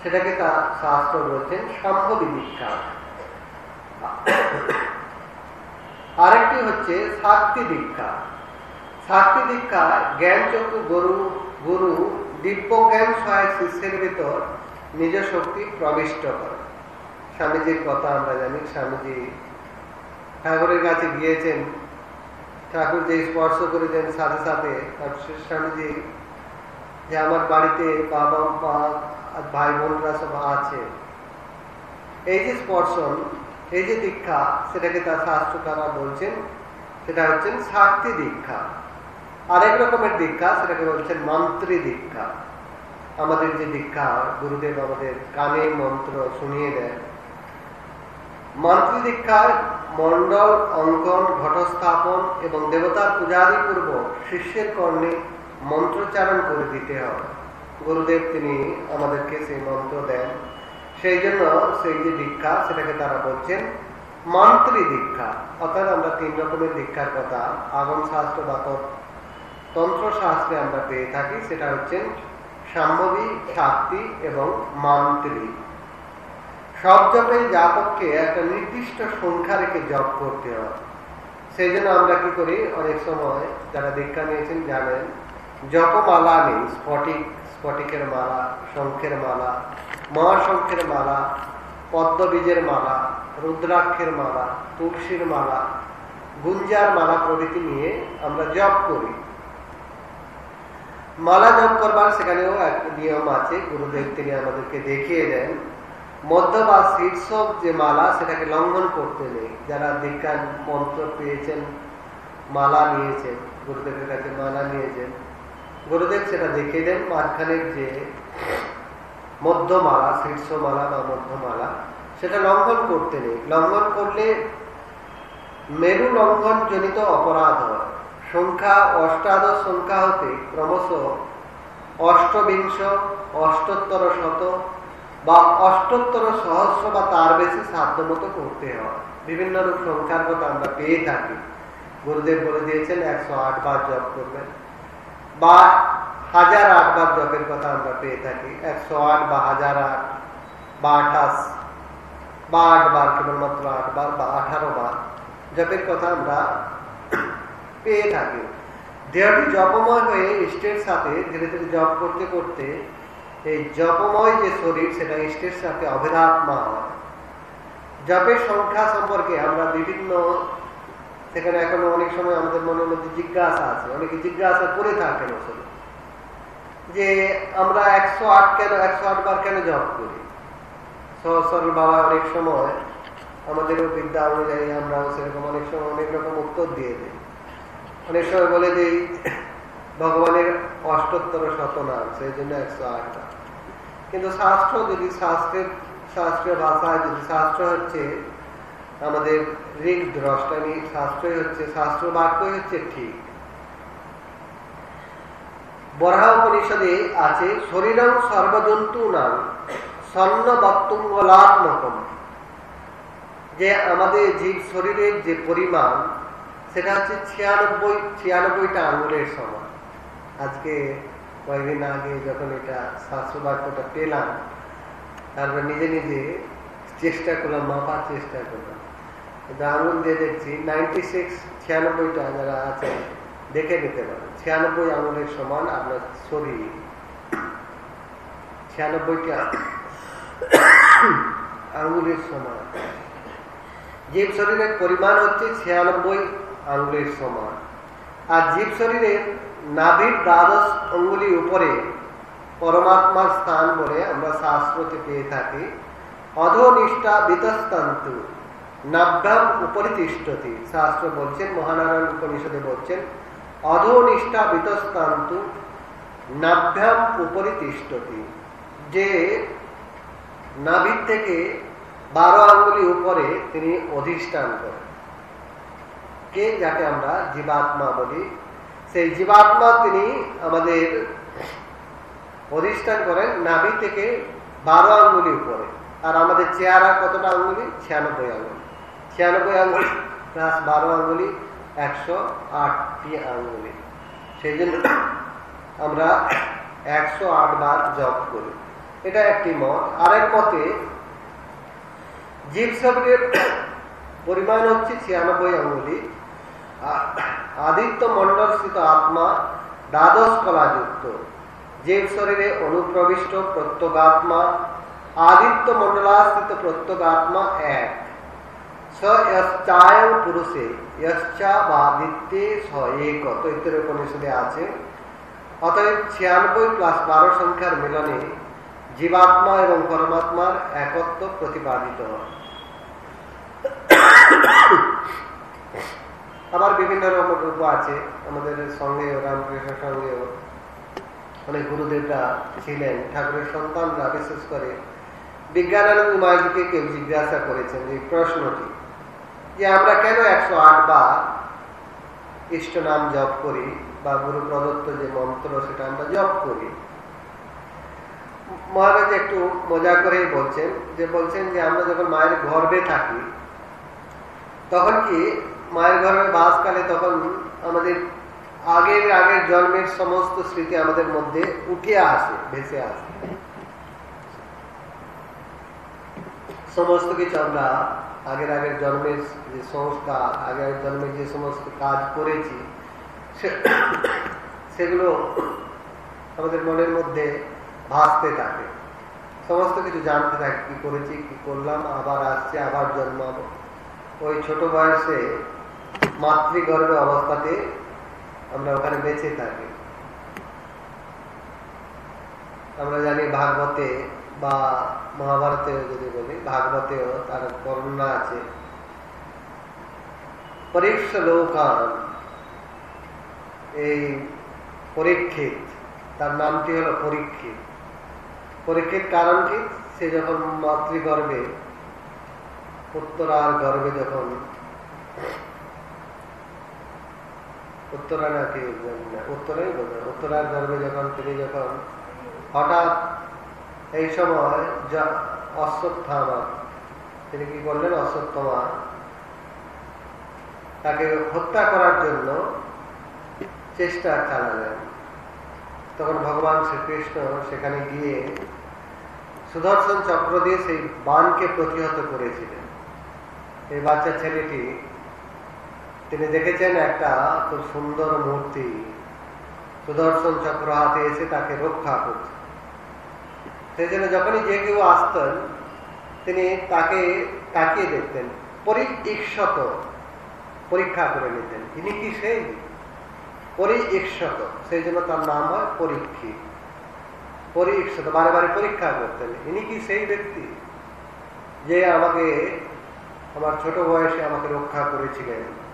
সেটাকে তার শাস্ত্র বলছেন সম্ভবী দীক্ষা। আরেকটি হচ্ছে শাক্তি দীক্ষা। শাক্তি দীক্ষা জ্ঞান চক্ষু গরু, গুরু, দিব্য জ্ঞান সহায় শিষ্যের ভিতর নিজ শক্তি প্রবিষ্ট করে। স্বামীজির কথা আমরা জানি, স্বামীজি ঠাকুরের কাছে গিয়েছেন। ঠাকুর যে স্পর্শ করেছেন সাথে সাথে স্বামীজি, যে আমার বাড়িতে বাবা, মা ভাই বোনরা সব আছে। এই যে স্পর্শন, এই যে দীক্ষা, সেটাকে তার শাস্ত্রকারা বলছেন? সেটা হচ্ছেন শাক্তি দীক্ষা। আরেক রকমের দীক্ষা, সেটাকে বলছেন মন্ত্রী দীক্ষা। আমাদের যে দীক্ষা, গুরুদেব আমাদের কানে মন্ত্র শুনিয়ে দেন। মন্ত্রী দীক্ষায় মন্ডল অঙ্কন, ঘটস্থাপন এবং দেবতার পূজাদি পূর্ব শিষ্যের কর্ণে মন্ত্রোচ্চারণ করে দিতে হয়। গুরুদেব তিনি আমাদেরকে সেই মন্ত্র দেন। সেই জন্য সেই যে দীক্ষা, সেটাকে তারা বলছেন মন্ত্রী দীক্ষা। অর্থাৎ আমরা তিন রকমের দীক্ষার কথা, আগম শাস্ত্র বা তন্ত্র শাস্ত্রে আমরা পেয়ে থাকি। সেটা হচ্ছেন সাম্ভবী শাক্তি এবং মন্ত্রী। সব জপে জাতককে একটা নির্দিষ্ট সংখ্যা রেখে জপ করতে হয়। সেই জন্য আমরা কি করি, অনেক সময় যারা দীক্ষা নিয়েছেন জানেন, জপমালা নেই, স্ফটিক, স্ফটিকের মালা, শঙ্খের মালা, মহাশঙ্খের মালা, পদ্মবীজের মালা, রুদ্রাক্ষের মালা, তুলসীর মালা, গুঞ্জার মালা প্রভৃতি নিয়ে আমরা জপ করি। মালা জপ করবার সেখানেও এক নিয়ম আছে, গুরুদেব তিনি আমাদেরকে দেখিয়ে দেন। মধ্য বা শীর্ষক যে মালা, সেটাকে লঙ্ঘন করতে নেই। যারা দীক্ষার মন্ত্র পেয়েছেন, মালা নিয়েছেন, গুরুদেবের কাছে মালা নিয়েছেন, গুরুদেব সেটা দেখিয়ে দেন মাঝখানের যে মধ্যমালা, শীর্ষমালা বা মধ্যমালা, সেটা লঙ্ঘন করতে নেই। লঙ্ঘন করলে মেরু লঙ্ঘন জনিত অপরাধ হয়। সংখ্যা অষ্টাদশ সংখ্যা হতে ক্রমশ অষ্টবিংশ, অষ্টোত্তর শত বা অষ্টোত্তর সহস্র বা তার বেশি সাধ্য মতো করতে হয়। বিভিন্ন রূপ সংখ্যার কথা আমরা পেয়ে থাকি। গুরুদেব বলে দিয়েছেন, একশো আট বার জপ করবেন। বা হাজার আট বার জপের কথা আমরা পেয়ে থাকি। একশো আট বা হাজার আট বা আঠাশ বা আট বার, কেবলমাত্র আট বার বা আঠারো বার জপের কথা আমরা পেয়ে থাকি। দেহটি জপময় হয়ে ইষ্টের সাথে ধীরে ধীরে জপ করতে করতে এই জপময় যে শরীর, সেটা ইষ্টের সাথে অভেদাত্মা। হয় জপের সংখ্যা সম্পর্কে আমরা বিভিন্ন, সেখানে এখনও অনেক সময় আমাদের মনের মধ্যে জিজ্ঞাসা আছে। অনেকে জিজ্ঞাসা করে থাকেন আসলে যে আমরা একশো আট কেন, একশো আট বার কেন জপ করি? সহজ সরল বাবা অনেক সময় আমাদেরও বিদ্যা অনুযায়ী আমরাও সেরকম অনেক সময় অনেক রকম উত্তর দিয়ে দিই। অনেক সময় বলে দিই, ভগবানের অষ্টোত্তর শত নাম, সেই জন্য একশো আট কিন্তু শাস্ত্র, যদি শাস্ত্রের, শাস্ত্রীয় ভাষায় যদি শাস্ত্র হচ্ছে, আমাদের ঋগ দ্রষ্টানি শাস্ত্রই হচ্ছে, শাস্ত্র বাক্যই হচ্ছে ঠিক। বরাহ উপনিষদে আছে, শরীরং সর্বজন্তু নাম স্বর্ণ বত্তুঙ্গলাত্মকম যে আমাদের জীব শরীরের যে পরিমাণ, সেটা হচ্ছে ছিয়ানব্বই, ছিয়ানব্বইটা আঙুলের সমান। আজকে কয়েকদিন আগে যখন এটা শাস্ত্র বাক্যটা পেলাম, তারপর নিজে নিজে চেষ্টা করলাম, মাপার চেষ্টা করলাম। কিন্তু আঙুল দিয়ে দেখছি নাইনটি সিক্স ছিয়ানব্বইটা যারা আছে, দেখে নিতে পারেন ছিয়ানব্বই আঙুলের সমান আপনার শরীর। ছিয়ানব্বইটা আঙুলের সমান। জীব শরীরের পরিমাণ হচ্ছে ছিয়ানব্বই আঙুলের সমান। আর জীব শরীরের নাভির দ্বাদশ অঙ্গুলি উপরে পরমাত্মার স্থান বলে আমরা শাস্ত্রতে পেয়ে থাকি। অধনিষ্ঠা বিতস্তান্তু নাভ্যাম উপরিতিষ্ঠতি। শাস্ত্র বলছেন, মহানারায়ণ উপনিষদে বলছেন অধনিষ্ঠা বিতস্তান্তু নাভ্যাম উপরিতিষ্ঠতি। যে নাভির থেকে বারো আঙ্গুলি উপরে তিনি অধিষ্ঠান করেন। কে যাকে আমরা জীবাত্মা বলি সেই জীবাত্মা তিনি আমাদের অধিষ্ঠান করেন নাভি থেকে বারো আঙ্গুলি উপরে। আর আমাদের চেহারা কতটা আঙ্গুলি? ছিয়ানব্বই আঙ্গুলি। ছিয়ানব্বই আঙ্গুলি প্লাস বারো আঙ্গুলি, একশো আটটি আঙ্গুলি। সেই জন্য আমরা একশো আট বার জপ করি। এটা একটি মত। আরেক মতে জীব শব্দের পরিমাণ হচ্ছে ছিয়ানব্বই আঙ্গুলি। আদিত্য মন্ডল স্থিত আত্মা দ্বাদশ কলাযুক্ত জীব শরীরে অনুপ্রবিষ্ট প্রত্যগাত্মা আদিত্য মন্ডলাস্থিত প্রত্যগাত্মা এক। স চায় পুরুষে ইয়শ্চা বা আদিত্যে স এক তৈতর উপনিষদে আছে। অতএব ছিয়ানব্বই প্লাস বারো সংখ্যার মিলনে জীবাত্মা এবং পরমাত্মার একত্ব প্রতিপাদিত। হয় আবার বিভিন্ন রকম রূপ আছে। আমাদের সঙ্গে রামকৃষ্ণের সঙ্গেও অনেক গুরুদেবরা ছিলেন, ঠাকুরের সন্তানরা বিশেষ করে। বিজ্ঞানানন্দ মাঝিকে কেউ জিজ্ঞাসা করেছেন এই প্রশ্নটি যে আমরা কেন একশো আট বার ইষ্ট নাম জপ করি বা গুরু প্রদত্ত যে মন্ত্র সেটা আমরা জপ করি? মহারাজ একটু মজা করেই বলছেন, যে বলছেন যে আমরা যখন মায়ের গর্ভে থাকি, তখন কি মায়ের গর্ভে বাসকালে তখন আমাদের আগের আগের জন্মের সমস্ত স্মৃতি আমাদের মধ্যে উঠে আসে, ভেসে আসে। সমস্ত কিছু আমরা আগের আগের জন্মের যে সংস্কার, আগের জন্মের যে সমস্ত কাজ করেছি সেগুলো আমাদের মনের মধ্যে ভাসতে থাকে। সমস্ত কিছু জানতে থাকে, কি করেছি, কি করলাম, আবার আসছে, আবার জন্মাবো। ওই ছোট বয়সে মাতৃগর্ভে অবস্থাতে আমরা ওখানে বেঁচে থাকি। আমরা জানি ভাগবতে বা মহাভারতেও যদি বলি, ভাগবতেও তার বর্ণনা আছে। পরীক্ষ লৌকান এই পরীক্ষিত, তার নামটি হলো পরীক্ষিত। পরীক্ষিত কারণ কি? সে যখন মাতৃগর্ভে, উত্তরার গর্ভে যখন উত্তরা নাকি উত্তরাই বোঝা উত্তরার গর্ভে যখন তিনি যখন হঠাৎ এই সময় অশ্বত্থামা তিনি কি করলেন? অশ্বত্থমা তাকে হত্যা করার জন্য চেষ্টা চালালেন। তখন ভগবান শ্রীকৃষ্ণ সেখানে গিয়ে সুদর্শন চক্র দিয়ে সেই বানকে প্রতিহত করেছিলেন। এই বাচ্চা ছেলেটি তিনি দেখেছেন একটা খুব সুন্দর মূর্তি। সুদর্শন চক্র হাতে এসে তাকে রক্ষা করছে। সেই জন্য যখনই যে কেউ আসতেন, তিনি তাকে তাকিয়ে দেখতেন পরিঈক্ষত পরীক্ষা করে নিতেন। তিনি কি সেই? পরিঈক্ষত সেই জন্য তার নাম হয় পরীক্ষিত পরিঈক্ষত বারে বারে পরীক্ষা করতেন। ইনি কি সেই ব্যক্তি? যে আমাকে, আমার ছোট বয়সে আমাকে রক্ষা করেছিলেন।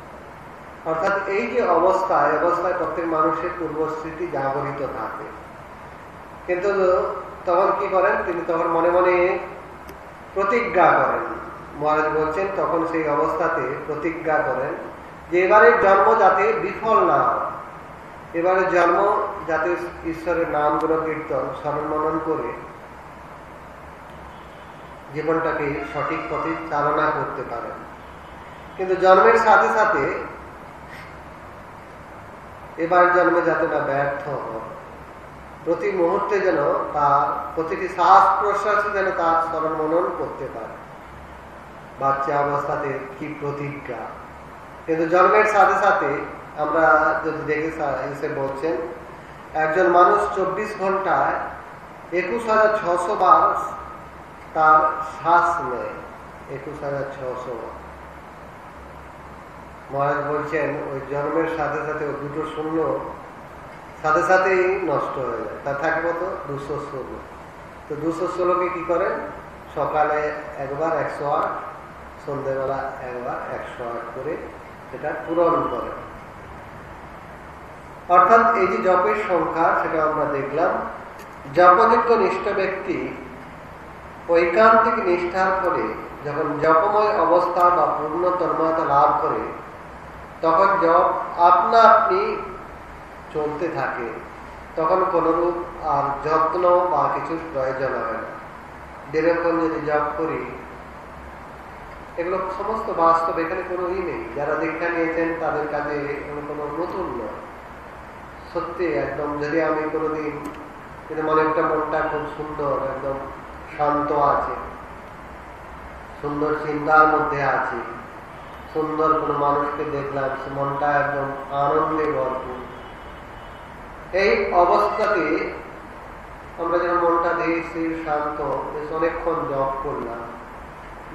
অর্থাৎ এই যে অবস্থা, এই অবস্থায় প্রত্যেক মানুষের পূর্বস্মৃতি জাগরিত থাকে। কিন্তু তখন কি করেন? তিনি তখন মনে মনে প্রতিজ্ঞা করেন। মহারাজ বলছেন, তখন সেই অবস্থাতে প্রতিজ্ঞা করেন যে এবারের জন্ম যাতে বিফল না হয়। এবারে জন্ম যাতে ঈশ্বরের নাম গুণ কীর্তন, স্মরণ করে জীবনটাকে সঠিক পথে চালনা করতে পারেন। কিন্তু জন্মের সাথে সাথে এবার জন্মে যাতে না ব্যর্থ হয় প্রতি মুহূর্তে যেন তার, প্রতিটি শ্বাস প্রশ্বাসে যেন তার স্মরণ মনন করতে পারে। বাচ্চা অবস্থাতে কি প্রতিজ্ঞা। কিন্তু জন্মের সাথে সাথে আমরা যদি দেখে এসে বলছেন, একজন মানুষ চব্বিশ ঘন্টায় একুশ হাজার ছশো বার তার শ্বাস নেয়। একুশ হাজার ছশো মহারাজ বলছেন, ওই জন্মের সাথে সাথে ওই দুটো শূন্য, সাথে সাথেই নষ্ট হয়ে যায়। তার থাকে কত দুশো ষোলো তো দুশো ষোলোকে কি করেন? সকালে একবার একশো আট সন্ধ্যেবেলা একবার একশো আট করে সেটা পূরণ করে অর্থাৎ এই যে জপের সংখ্যা, সেটা আমরা দেখলাম জপযোগ্য নিষ্ঠ ব্যক্তি ঐকান্তিক নিষ্ঠার ফলে যখন জপময় অবস্থা বা পূর্ণ তন্ময়তা লাভ করে তখন জপ আপনা আপনি চলতে থাকে। তখন কোনরূপ আর যত্ন বা কিছুর প্রয়োজন হয় না। যেরকম যদি জপ করি, এগুলো সমস্ত বাস্তব, এখানে কোনো ই নেই। যারা দীক্ষা নিয়েছেন, তাদের কাছে এগুলো কোনো নতুন নয়। সত্যি, একদম যদি আমি কোনোদিন মনে একটা মনটা খুব সুন্দর, একদম শান্ত আছে, সুন্দর চিন্তার মধ্যে আছি সুন্দর কোনো মানুষকে দেখলাম, সে মনটা একদম আনন্দে ভরপুর। এই অবস্থাতে আমরা যখন মনটা দিয়েছি শান্ত, বেশ অনেকক্ষণ জব করলাম।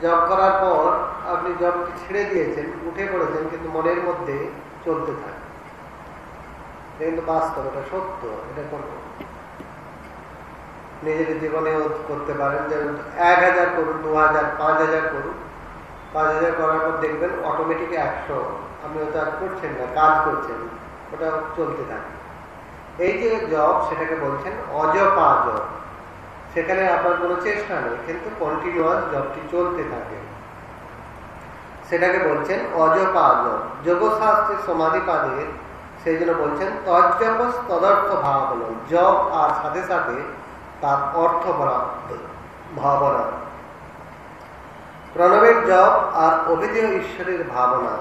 জব করার পর আপনি জবটি ছেড়ে দিয়েছেন, উঠে পড়েছেন, কিন্তু মনের মধ্যে চলতে থাকে। কিন্তু বাস্তব এটা সত্য, এটা করব। নিজের জীবনেও করতে পারেন, যেমন এক হাজার করুন, দু হাজার, পাঁচ হাজার করুন। পাঁচ হাজার করার পর দেখবেন অটোমেটিক একশো আপনি ওটা করছেন না, কাজ করছেন, ওটা চলতে থাকে। এই যে জব সেটাকে বলছেন অজপা জব সেখানে আপনার কোনো চেষ্টা নেই, কিন্তু কন্টিনিউয়াস জবটি চলতে থাকে। সেটাকে বলছেন অজপা জব যোগশাস্ত্রের সমাধিপাদের সেই জন্য বলছেন তজ্জপ তদর্থ ভাবনা। জব আর সাথে সাথে তার অর্থ ভাবনা। প্রণবের জপ আর অভিধেয় ঈশ্বরের ভাবনা।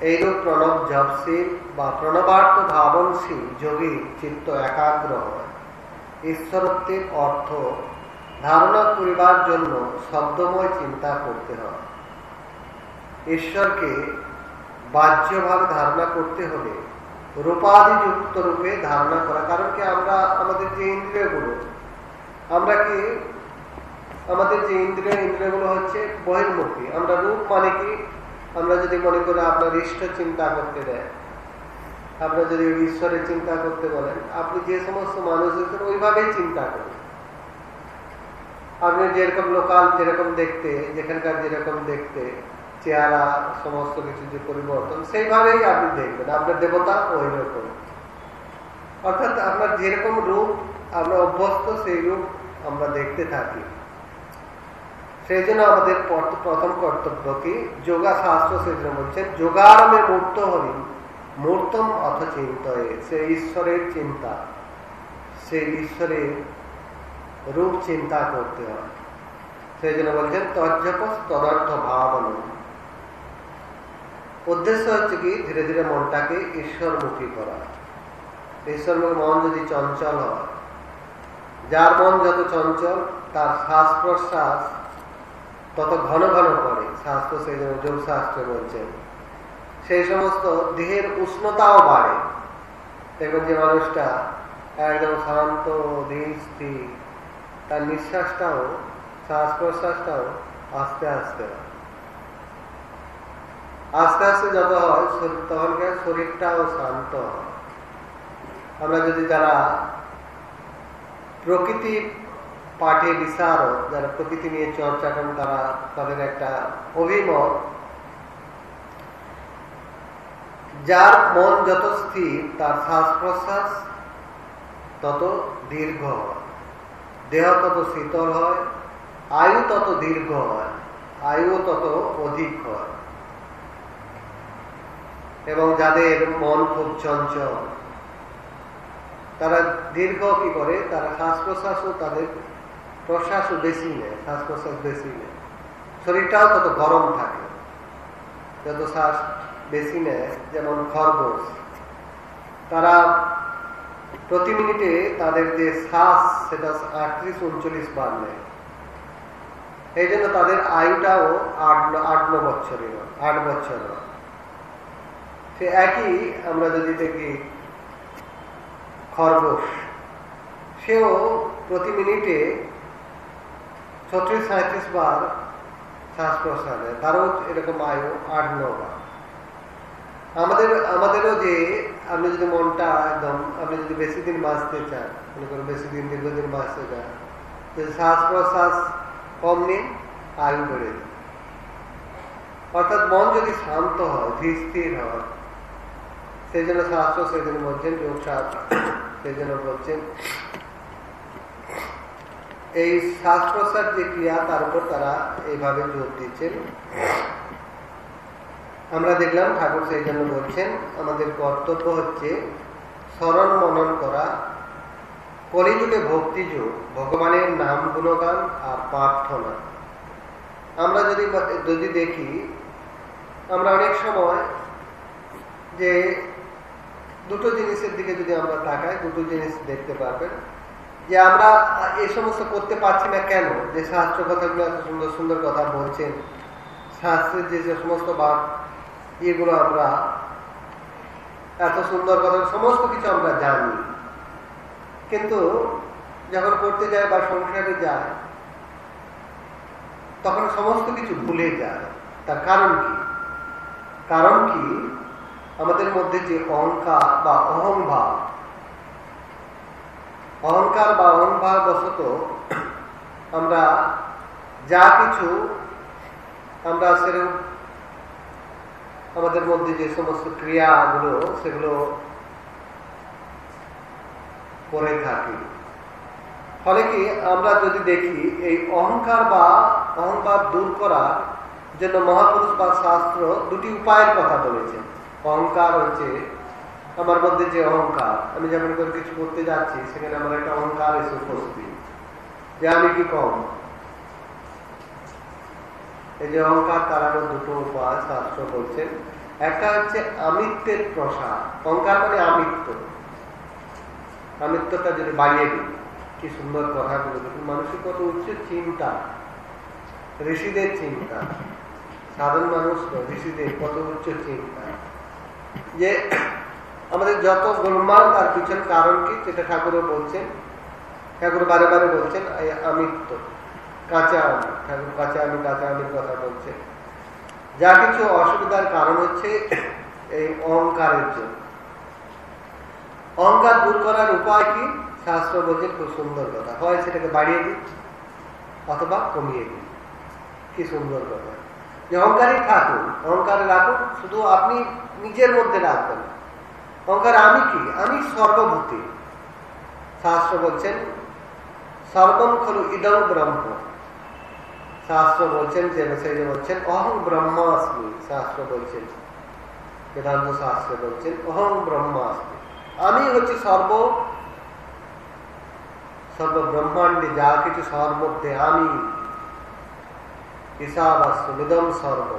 এইরূপ প্রণব জপশীল বা প্রণবার্থ ভাবনশীল যোগী চিত্ত একাগ্র হয়। ঈশ্বরত্বের অর্থ, ধারণা করিবার জন্য শব্দময় চিন্তা করতে হয়। ঈশ্বরকে বাহ্যভাবে ধারণা করতে হলে রূপাদিযুক্ত রূপে ধারণা করা। কারণ কি আমরা, আমাদের যে ইন্দ্রিয়গুলো, আমরা কি আমাদের যে ইন্দ্রিয়, ইন্দ্রিয়গুলো হচ্ছে বহির্মুখী আমরা রূপ মানে কি? আমরা যদি মনে করি আপনার ইষ্ট চিন্তা করতে দেয়, আপনার যদি ঈশ্বরের চিন্তা করতে বলেন, আপনি যে সমস্ত মানুষ ওইভাবেই চিন্তা করেন। আপনি যেরকম লোকাল, যেরকম দেখতে, যেখানকার যেরকম দেখতে, চেহারা, সমস্ত কিছু যে পরিবর্তন, সেইভাবেই আপনি দেখবেন। আপনার দেবতা ওই রকম অর্থাৎ আপনার যেরকম রূপ, আমরা অভ্যস্ত, সেই রূপ আমরা দেখতে থাকি। সেই জন্য আমাদের প্রথম কর্তব্য কি? যোগা শাস্ত্র সেই জন্য বলছেন যোগারমে মূর্ত হরি মূর্তম অথ চিন্তয়ে, সে ঈশ্বরের চিন্তা। সেই ঈশ্বরের রূপ চিন্তা করতে হয়। সেই জন্য বলছেন তজ্জপ তদর্থ ভাবনা উদ্দেশ্য হচ্ছে কি? ধীরে ধীরে মনটাকে ঈশ্বরমুখী করা। ঈশ্বরমুখী মন যদি চঞ্চল হয়, যার মন যত চঞ্চল, তার শ্বাস প্রশ্বাস তত ঘন ঘন করে শাস্ত্র সেই জন্য যোগ শাস্ত্র বলছেন সেই সমস্ত দেহের উষ্ণতাও বাড়ে। দেখবেন যে মানুষটা একদম শান্ত ধীর স্থির। তার নিঃশ্বাসটাও শ্বাস প্রশ্বাসটাও আস্তে আস্তে আস্তে আস্তে যত হয় তখন শরীরটাও শান্ত হয়। আমরা যদি যারা প্রকৃতি পাঠে বিশারদ যারা প্রকৃতি নিয়ে চর্চা করেন, তারা তাদের একটা অভিমত। যার মন যত স্থির, তার শ্বাস প্রশ্বাস তত দীর্ঘ হয়। দেহ তত শীতল হয়, আয়ু তত দীর্ঘ হয় আয়ু তত অধিক হয়। এবং যাদের মন খুব চঞ্চল, তারা দীর্ঘ কি করে? তারা শ্বাস প্রশ্বাসও তাদের প্রশ্বাসও বেশি নেয়, শ্বাস প্রশ্বাস বেশি নেয়। শরীরটাও তত গরম থাকে। যত শ্বাস বেশি নেয়, যেমন খরগোশ, তারা প্রতি মিনিটে তাদের যে শ্বাস, সেটা আটত্রিশ, উনচল্লিশ বার নেয়। এই জন্য তাদের আয়ুটাও আট আট ন বছরের আট বছর সে একই আমরা যদি দেখি, খরগোশ, সেও প্রতি মিনিটে ছত্রিশ সাঁত্রিশ বার শ্বাস প্রশ্বাস তারও এরকম আয়ু আট বার। আমাদের, আমাদেরও যে আপনি যদি মনটা একদম, আপনি যদি বেশি দিন বাঁচতে চান, মনে করুন বেশি দিন, দীর্ঘদিন বাঁচতে চান, যদি শ্বাস প্রশ্বাস কম নিন, আয়ু বেড়ে যায় অর্থাৎ মন যদি শান্ত হয়, ধীর স্থির হয়, সেই জন্য শাস্ত্র সেই জন্য বলছেন যোগ সেই জন্য বলছেন এই শ্বাস প্রশ্বাস যে ক্রিয়া, তার উপর তারা এইভাবে জোর দিচ্ছেন। আমরা দেখলাম ঠাকুর সেই জন্য বলছেন, আমাদের কর্তব্য হচ্ছে স্মরণ মনন করা, কলিযুগে ভক্তিযুগ ভগবানের নাম গুণগান আর প্রার্থনা। আমরা যদি যদি দেখি, আমরা অনেক সময় যে দুটো জিনিসের দিকে যদি আমরা তাকাই, দুটো জিনিস দেখতে পারবেন। যে আমরা এই সমস্ত করতে পারছি না কেন? যে শাস্ত্র কথাগুলো এত সুন্দর সুন্দর কথা বলছেন, শাস্ত্রের যে যে সমস্ত বাক, এগুলো আমরা এত সুন্দর কথা, সমস্ত কিছু আমরা জানি। কিন্তু যখন করতে যায় বা সংসারে যায়, তখন সমস্ত কিছু ভুলে যায়। তার কারণ কি? কারণ কি? আমাদের মধ্যে যে অহংকার বা অহংভাব অহংকার বা অহংভাব বশত আমরা যা কিছু আমরা সেরকম আমাদের মধ্যে যে সমস্ত ক্রিয়াগুলো, সেগুলো করে থাকি। ফলে কি আমরা যদি দেখি, এই অহংকার বা অহংকার দূর করার জন্য মহাপুরুষ বা শাস্ত্র দুটি উপায়ের কথা বলেছেন। অহংকার হচ্ছে আমার মধ্যে যে অহংকার, আমি যেমন করে কিছু করতে যাচ্ছি, সেখানে আমার একটা অহংকার এসে উপস্থিত। যে আমি কি কম? এই যে অহংকার তারানোর দুটো উপায় শাস্ত্র বলছেন একটা হচ্ছে আমিত্বের প্রসার। অহংকার মানে আমিত্ব। আমিত্বটা যদি বাড়িয়ে দিই, কি সুন্দর কথা বলে দেখুন। মানুষের কত উচ্চ চিন্তা। ঋষিদের চিন্তা। সাধারণ মানুষ ঋষিদের কত উচ্চ চিন্তা। যে আমাদের যত গোলমাল তার পিছন কারণ কি? যেটা ঠাকুরও বলছেন। ঠাকুর বারে বারে বলছেন আমিত্ব। কাঁচা আমি। ঠাকুর কাঁচা আমি, কাঁচা আমির কথা বলছেন। যা কিছু অসুবিধার কারণ হচ্ছে এই অহংকারের জন্য। অহংকার দূর করার উপায় কি? শাস্ত্র বলছেন, খুব সুন্দর কথা। হয় সেটাকে বাড়িয়ে দিন, অথবা কমিয়ে দিন। কি সুন্দর কথা। যে অহংকারই থাকুন, অহংকারে রাখুন, শুধু আপনি নিজের মধ্যে রাখবেন অহংকার আমি কি? আমি সর্বভূতি। শাস্ত্র বলছেন, সর্বম খলু ইদম ব্রহ্ম। শাস্ত্র বলছেন যে সেই যে বলছেন, অহং ব্রহ্মাস্মি, শাস্ত্র বলছেন। বেদান্ত শাস্ত্র বলছেন, অহং ব্রহ্মাস্মি। আমি হচ্ছে সর্ব সর্ব ব্রহ্মাণ্ডে যা কিছু সর মধ্যে আমি ঈশাবাস্তুমিদম সর্ব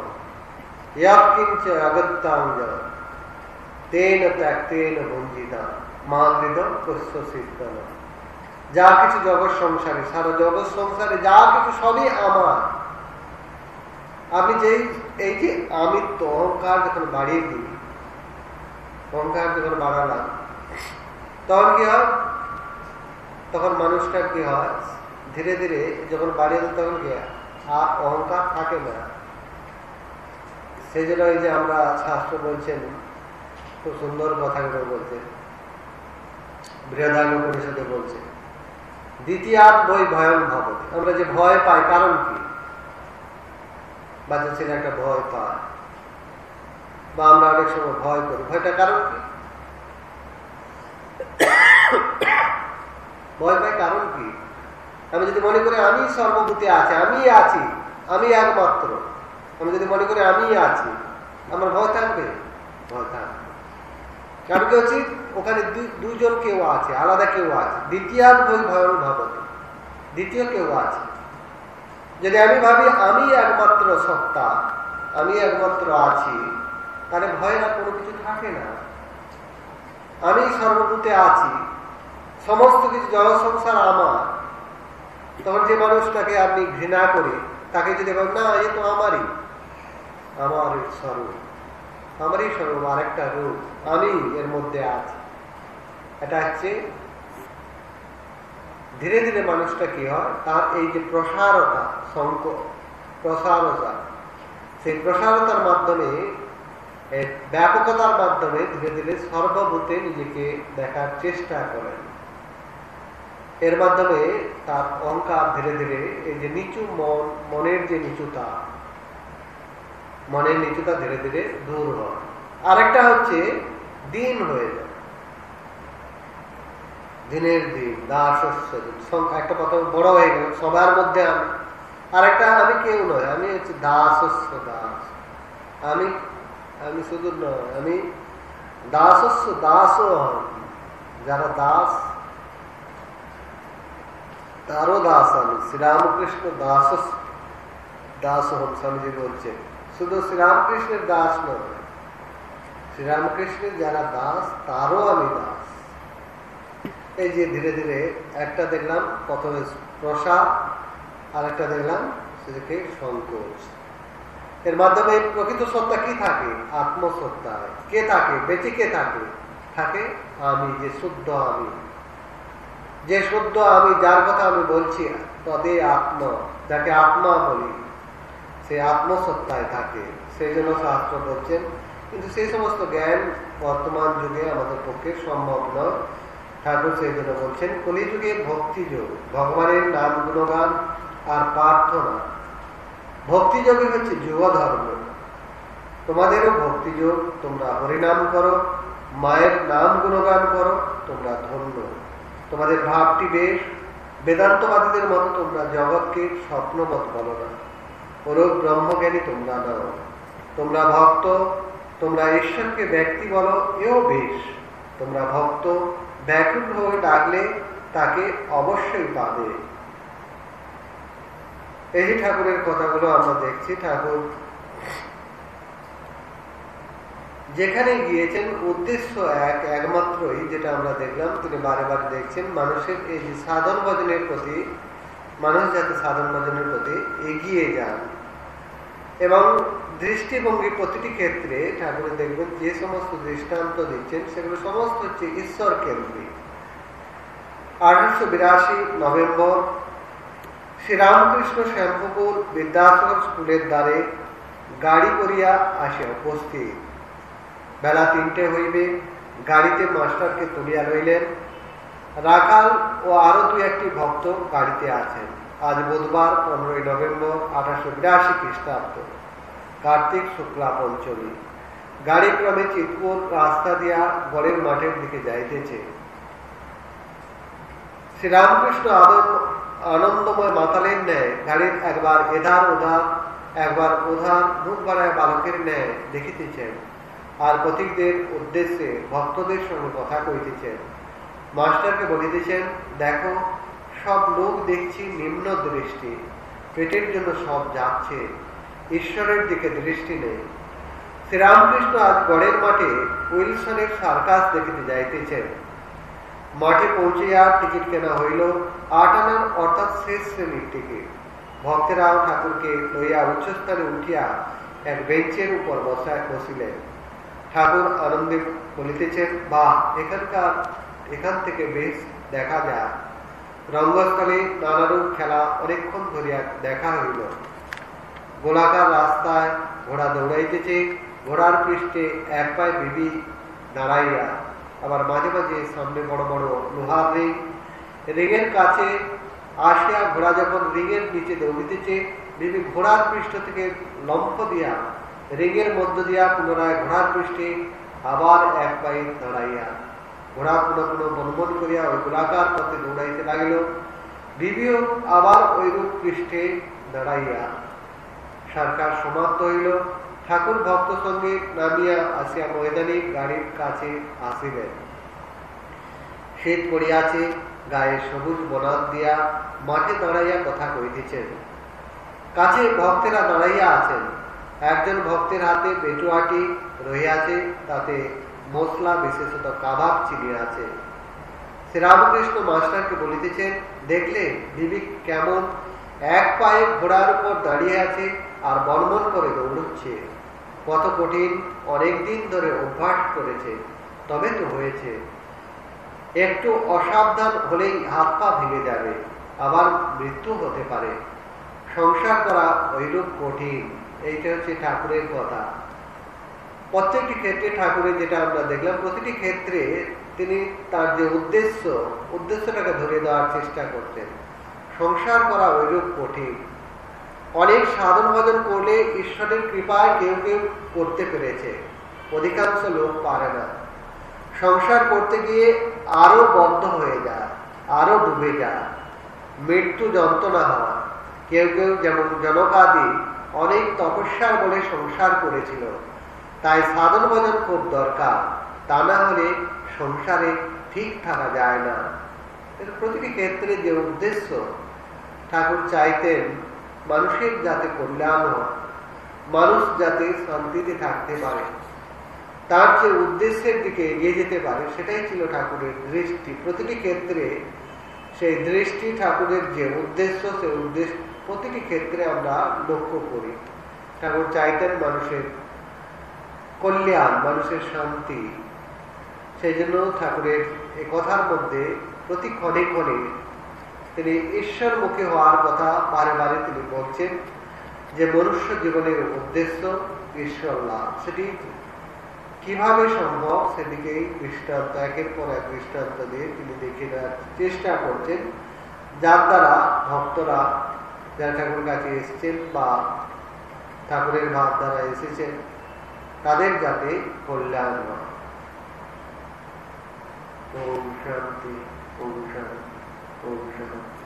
ইয়াকিঞ্চ অগত্যাঙ্গ তেন ত্যাক্তেন ভঞ্জিতা মাগৃত কস্য সিদ্ধন যা কিছু জগৎ সংসারে, সারা জগৎ সংসারে যা কিছু সবই আমার। আপনি এই যে আমিত্ব অহংকার যখন বাড়িয়ে দিই, অহংকার যখন বাড়ালাম, তখন কি হয়? তখন মানুষটা কি হয়? ধীরে ধীরে যখন বাড়িয়ে দিল তখন কি আর অহংকার থাকে না। সেই জন্য এই যে আমরা শাস্ত্র বলছেন খুব সুন্দর কথাগুলো বলছে। বৃহদাঙ্গ পরিষদে বলছে দ্বিতীয়াত বই আমরা যে ভয় পাই, কারণ কি? বাচ্চা ছেলে একটা ভয় পায় বা আমরা অনেক সময় ভয় করি। ভয়টা কারণ কি? ভয় পাই কারণ কি? আমি যদি মনে করি আমি সর্বভূতে আছি, আমি আছি, আমি একমাত্র, আমি যদি মনে করি আমি আছি, আমার ভয় থাকবে? ভয় থাকবে। কারণ কি হচ্ছে ওখানে দুজন কেউ আছে, আলাদা কেউ আছে। দ্বিতীয় বই ভয়ন ভাবতে দ্বিতীয় কেউ আছে। যদি আমি ভাবি, আমি একমাত্র সত্তা, আমি একমাত্র আছি, তাহলে ভয় না কোনো কিছু থাকে না। আমি সর্বভূতে আছি, সমস্ত কিছু জনসংসার আমার। তখন যে মানুষটাকে আপনি ঘৃণা করে, তাকে যদি না, এ তো আমারই আমার স্বরূপ। আমারই স্বরূপ আরেকটা রূপ, আমি এর মধ্যে আছি। এটা হচ্ছে, ধীরে ধীরে মানুষটা কি হয়, তার এই যে প্রসারতা, সংক, প্রসারতা, সেই প্রসারতার মাধ্যমে ব্যাপকতার মাধ্যমে ধীরে ধীরে সর্বভূতে নিজেকে দেখার চেষ্টা করেন। এর মাধ্যমে তার অহংকার ধীরে ধীরে, এই যে নিচু মন, মনের যে নিচুতা মনের নিচুতা ধীরে ধীরে দূর হয়। আরেকটা হচ্ছে দিন হয়ে যায়। দিনের দিন। সংখ্যা একটা কথা বড় হয়ে গেল, সবার মধ্যে আমি। আরেকটা আমি কেউ নয়, আমি হচ্ছে দাসস্য দাস। আমি আমি শুধু নয়, আমি দাসস্য দাসও যারা দাস, তারও দাস আমি। শ্রীরামকৃষ্ণ দাস দাস হন, স্বামীজি বলছেন। শুধু শ্রীরামকৃষ্ণের দাস নয়, শ্রীরামকৃষ্ণের যারা দাস, তারও আমি দাস। এই যে ধীরে ধীরে একটা দেখলাম, প্রথমে প্রসাদ আর একটা দেখলাম, সেটাকে সংকোচ এর মাধ্যমে প্রকৃত সত্তা কি থাকে? আত্মসত্তা। কে থাকে? বেঁচে কে থাকে? থাকে আমি, যে শুদ্ধ আমি। যে শুদ্ধ আমি, যার কথা আমি বলছি, তদে আত্ম, যাকে আত্মা বলি। সে আত্মসত্তায় থাকে, সেই জন্য শাস্ত্র বলছেন কিন্তু সেই সমস্ত জ্ঞান বর্তমান যুগে আমাদের পক্ষে সম্ভব নয়। ঠাকুর সেই জন্য বলছেন, কলিযুগে ভক্তিযোগ ভগবানের নাম গুণগান আর প্রার্থনা। ভক্তিযোগই হচ্ছে যুগ ধর্ম তোমাদেরও ভক্তিযোগ তোমরা হরিনাম করো, মায়ের নাম গুণগান করো, তোমরা ধন্য। তোমাদের ভাবটি বেশ, বেদান্তবাদীদের মতো তোমরা জগৎকে স্বপ্নমত বলো না। ওরূপ ব্রহ্মজ্ঞানী তোমরা নাও। তোমরা ভক্ত, তোমরা ঈশ্বরকে ব্যক্তি বলো, এও বেশ। তোমরা ভক্ত ব্যাকুল হয়ে ডাকলে তাকে অবশ্যই পাবে। এই ঠাকুরের কথাগুলো আমরা দেখছি, ঠাকুর যেখানে গিয়েছেন, উদ্দেশ্য এক, একমাত্রই, যেটা আমরা দেখলাম, তিনি বারে বারে দেখছেন, মানুষের এই যে সাধন ভজনের প্রতি, মানুষ যাতে সাধন ভজনের প্রতি এগিয়ে যান এবং দৃষ্টিভঙ্গি প্রতিটি ক্ষেত্রে ঠাকুর দেখবেন যে সমস্ত দৃষ্টান্ত দিচ্ছেন, সেগুলো সমস্ত হচ্ছে ঈশ্বর কেন্দ্রিক। আঠারোশো বিরাশি নভেম্বর, শ্রীরামকৃষ্ণ শ্যামপুকুর বিদ্যাসাগর স্কুলের দ্বারে গাড়ি করিয়া আসে উপস্থিত। বেলা তিনটে হইবে, গাড়িতে মাস্টারকে তুলিয়া লইলেন। রাখাল ও আরও দু একটি ভক্ত গাড়িতে আছেন। আজ বুধবার, পনেরোই নভেম্বর, আঠারোশো বিরাশি খ্রিস্টাব্দ। কার্তিক শুক্লা পঞ্চমী। গাড়ি ক্রমে চিতপুর রাস্তা দিয়া গড়ের মাঠের দিকে যাইতেছে। শ্রীরামকৃষ্ণ আদর আনন্দময় মাতালের ন্যায় গাড়ির একবার এধার ওধার একবার ওধার মুখ বাড়ায় বালকের ন্যায় দেখিতেছেন আর প্রতীকদের উদ্দেশ্যে ভক্তদের সঙ্গে কথা কইতেছেন। মাস্টারকে বলিতেছেন, দেখো সব লোক দেখছি নিম্ন দৃষ্টি। পেটের জন্য সব যাচ্ছে। ঈশ্বরের দিকে দৃষ্টি নেই। শ্রীরামকৃষ্ণ আজ গড়ের মাঠে উইলসনের সার্কাস দেখিতে যাইতেছেন। মাঠে পৌঁছিয়া টিকিট কেনা হইল আট আনার অর্থাৎ শেষ শ্রেণির টিকিট। ভক্তেরাও ঠাকুরকে লইয়া উচ্চস্থানে উঠিয়া এক বেঞ্চের উপর বসায় বসিলেন। ঠাকুর আনন্দে বলিতেছেন বা এখানকার, এখান থেকে বেশ দেখা যায় রঙ্গস্থলে নানারূপ খেলা অনেকক্ষণ ধরিয়া দেখা হইল। গোলাকার রাস্তায় ঘোড়া দৌড়াইতেছে, ঘোড়ার পৃষ্ঠে এক পায়ে বিবি দাঁড়াইয়া, আবার মাঝে মাঝে সামনে বড় বড় লোহার রিং রিংয়ের কাছে আসিয়া ঘোড়া যখন রিঙের নিচে দৌড়িতেছে, বিবি ঘোড়ার পৃষ্ঠ থেকে লম্ফ দিয়া রিঙের মধ্য দিয়া পুনরায় ঘোড়ার পৃষ্ঠে আবার এক পায়ে দাঁড়াইয়া ঘোড়া পুনঃ পুনঃ বনবন করিয়া ওই গোলাকার পথে দৌড়াইতে লাগিল। বিবিও আবার ওইরূপ পৃষ্ঠে দাঁড়াইয়া সরকার সমাপ্ত হইল। ঠাকুর ভক্ত সঙ্গে নামিয়া আসিয়া ময়দানে গাড়ির কাছে আসিলেন। শীত পড়িয়াছে, গায়ে সবুজ বনাত দিয়া মাঠে দাঁড়াইয়া কথা কইতেছেন কাছে ভক্তেরা দাঁড়াইয়া আছেন। একজন ভক্তের হাতে পেটুয়াটি রহিয়াছে, তাতে মশলা, বিশেষত কাবাব চিনি আছে। শ্রীরামকৃষ্ণ মাস্টারকে বলিতেছেন, দেখলে বিবি কেমন? এক পায়ে ঘোড়ার উপর দাঁড়িয়ে আছে আর বনমন করে দৌড়চ্ছে। কত কঠিন, অনেক দিন ধরে অভ্যাস করেছে, তবে তো হয়েছে। একটু অসাবধান হলেই হাত পা ভেঙে যাবে, আবার মৃত্যু হতে পারে। সংসার করা ওইরূপ কঠিন। এইটা হচ্ছে ঠাকুরের কথা। প্রত্যেকটি ক্ষেত্রে ঠাকুরের যেটা আমরা দেখলাম, প্রতিটি ক্ষেত্রে তিনি তার যে উদ্দেশ্য, উদ্দেশ্যটাকে ধরে দেওয়ার চেষ্টা করতেন। সংসার করা ওইরূপ কঠিন। অনেক সাধন ভজন করলে ঈশ্বরের কৃপায় কেউ কেউ করতে পেরেছে, অধিকাংশ লোক পারে না। সংসার করতে গিয়ে আরও বদ্ধ হয়ে যায়, আরও ডুবে যায়। মৃত্যু যন্ত্রণা হয়। কেউ কেউ যেমন জনকাদি অনেক তপস্যার বলে সংসার করেছিল। তাই সাধন ভজন খুব দরকার। তা না হলে সংসারে ঠিক থাকা যায় না। এর প্রতিটি ক্ষেত্রে যে উদ্দেশ্য, ঠাকুর চাইতেন মানুষের যাতে কল্যাণ হয় মানুষ যাতে শান্তিতে থাকতে পারে, তার যে উদ্দেশ্যের দিকে এগিয়ে যেতে পারে, সেটাই ছিল ঠাকুরের দৃষ্টি। প্রতিটি ক্ষেত্রে সেই দৃষ্টি ঠাকুরের যে উদ্দেশ্য, সেই উদ্দেশ্য প্রতিটি ক্ষেত্রে আমরা লক্ষ্য করি। ঠাকুর চাইতেন মানুষের কল্যাণ, মানুষের শান্তি, সেই জন্য ঠাকুরের এই কথার মধ্যে প্রতি ক্ষণে ক্ষণে তিনি ঈশ্বর মুখী হওয়ার কথা বারে বারে তিনি বলছেন যে মনুষ্য জীবনের উদ্দেশ্য ঈশ্বর লাভ। সেটি কীভাবে সম্ভব সেদিকেই দৃষ্টান্ত, একের পর এক দৃষ্টান্ত দিয়ে তিনি দেখে দেওয়ার চেষ্টা করছেন, যার দ্বারা ভক্তরা যারা ঠাকুর কাছে এসেছেন বা ঠাকুরের ভাব দ্বারা এসেছেন তাদের যাতে কল্যাণ হয় ওম শান্তি ওম শান্তি ওম শান্তি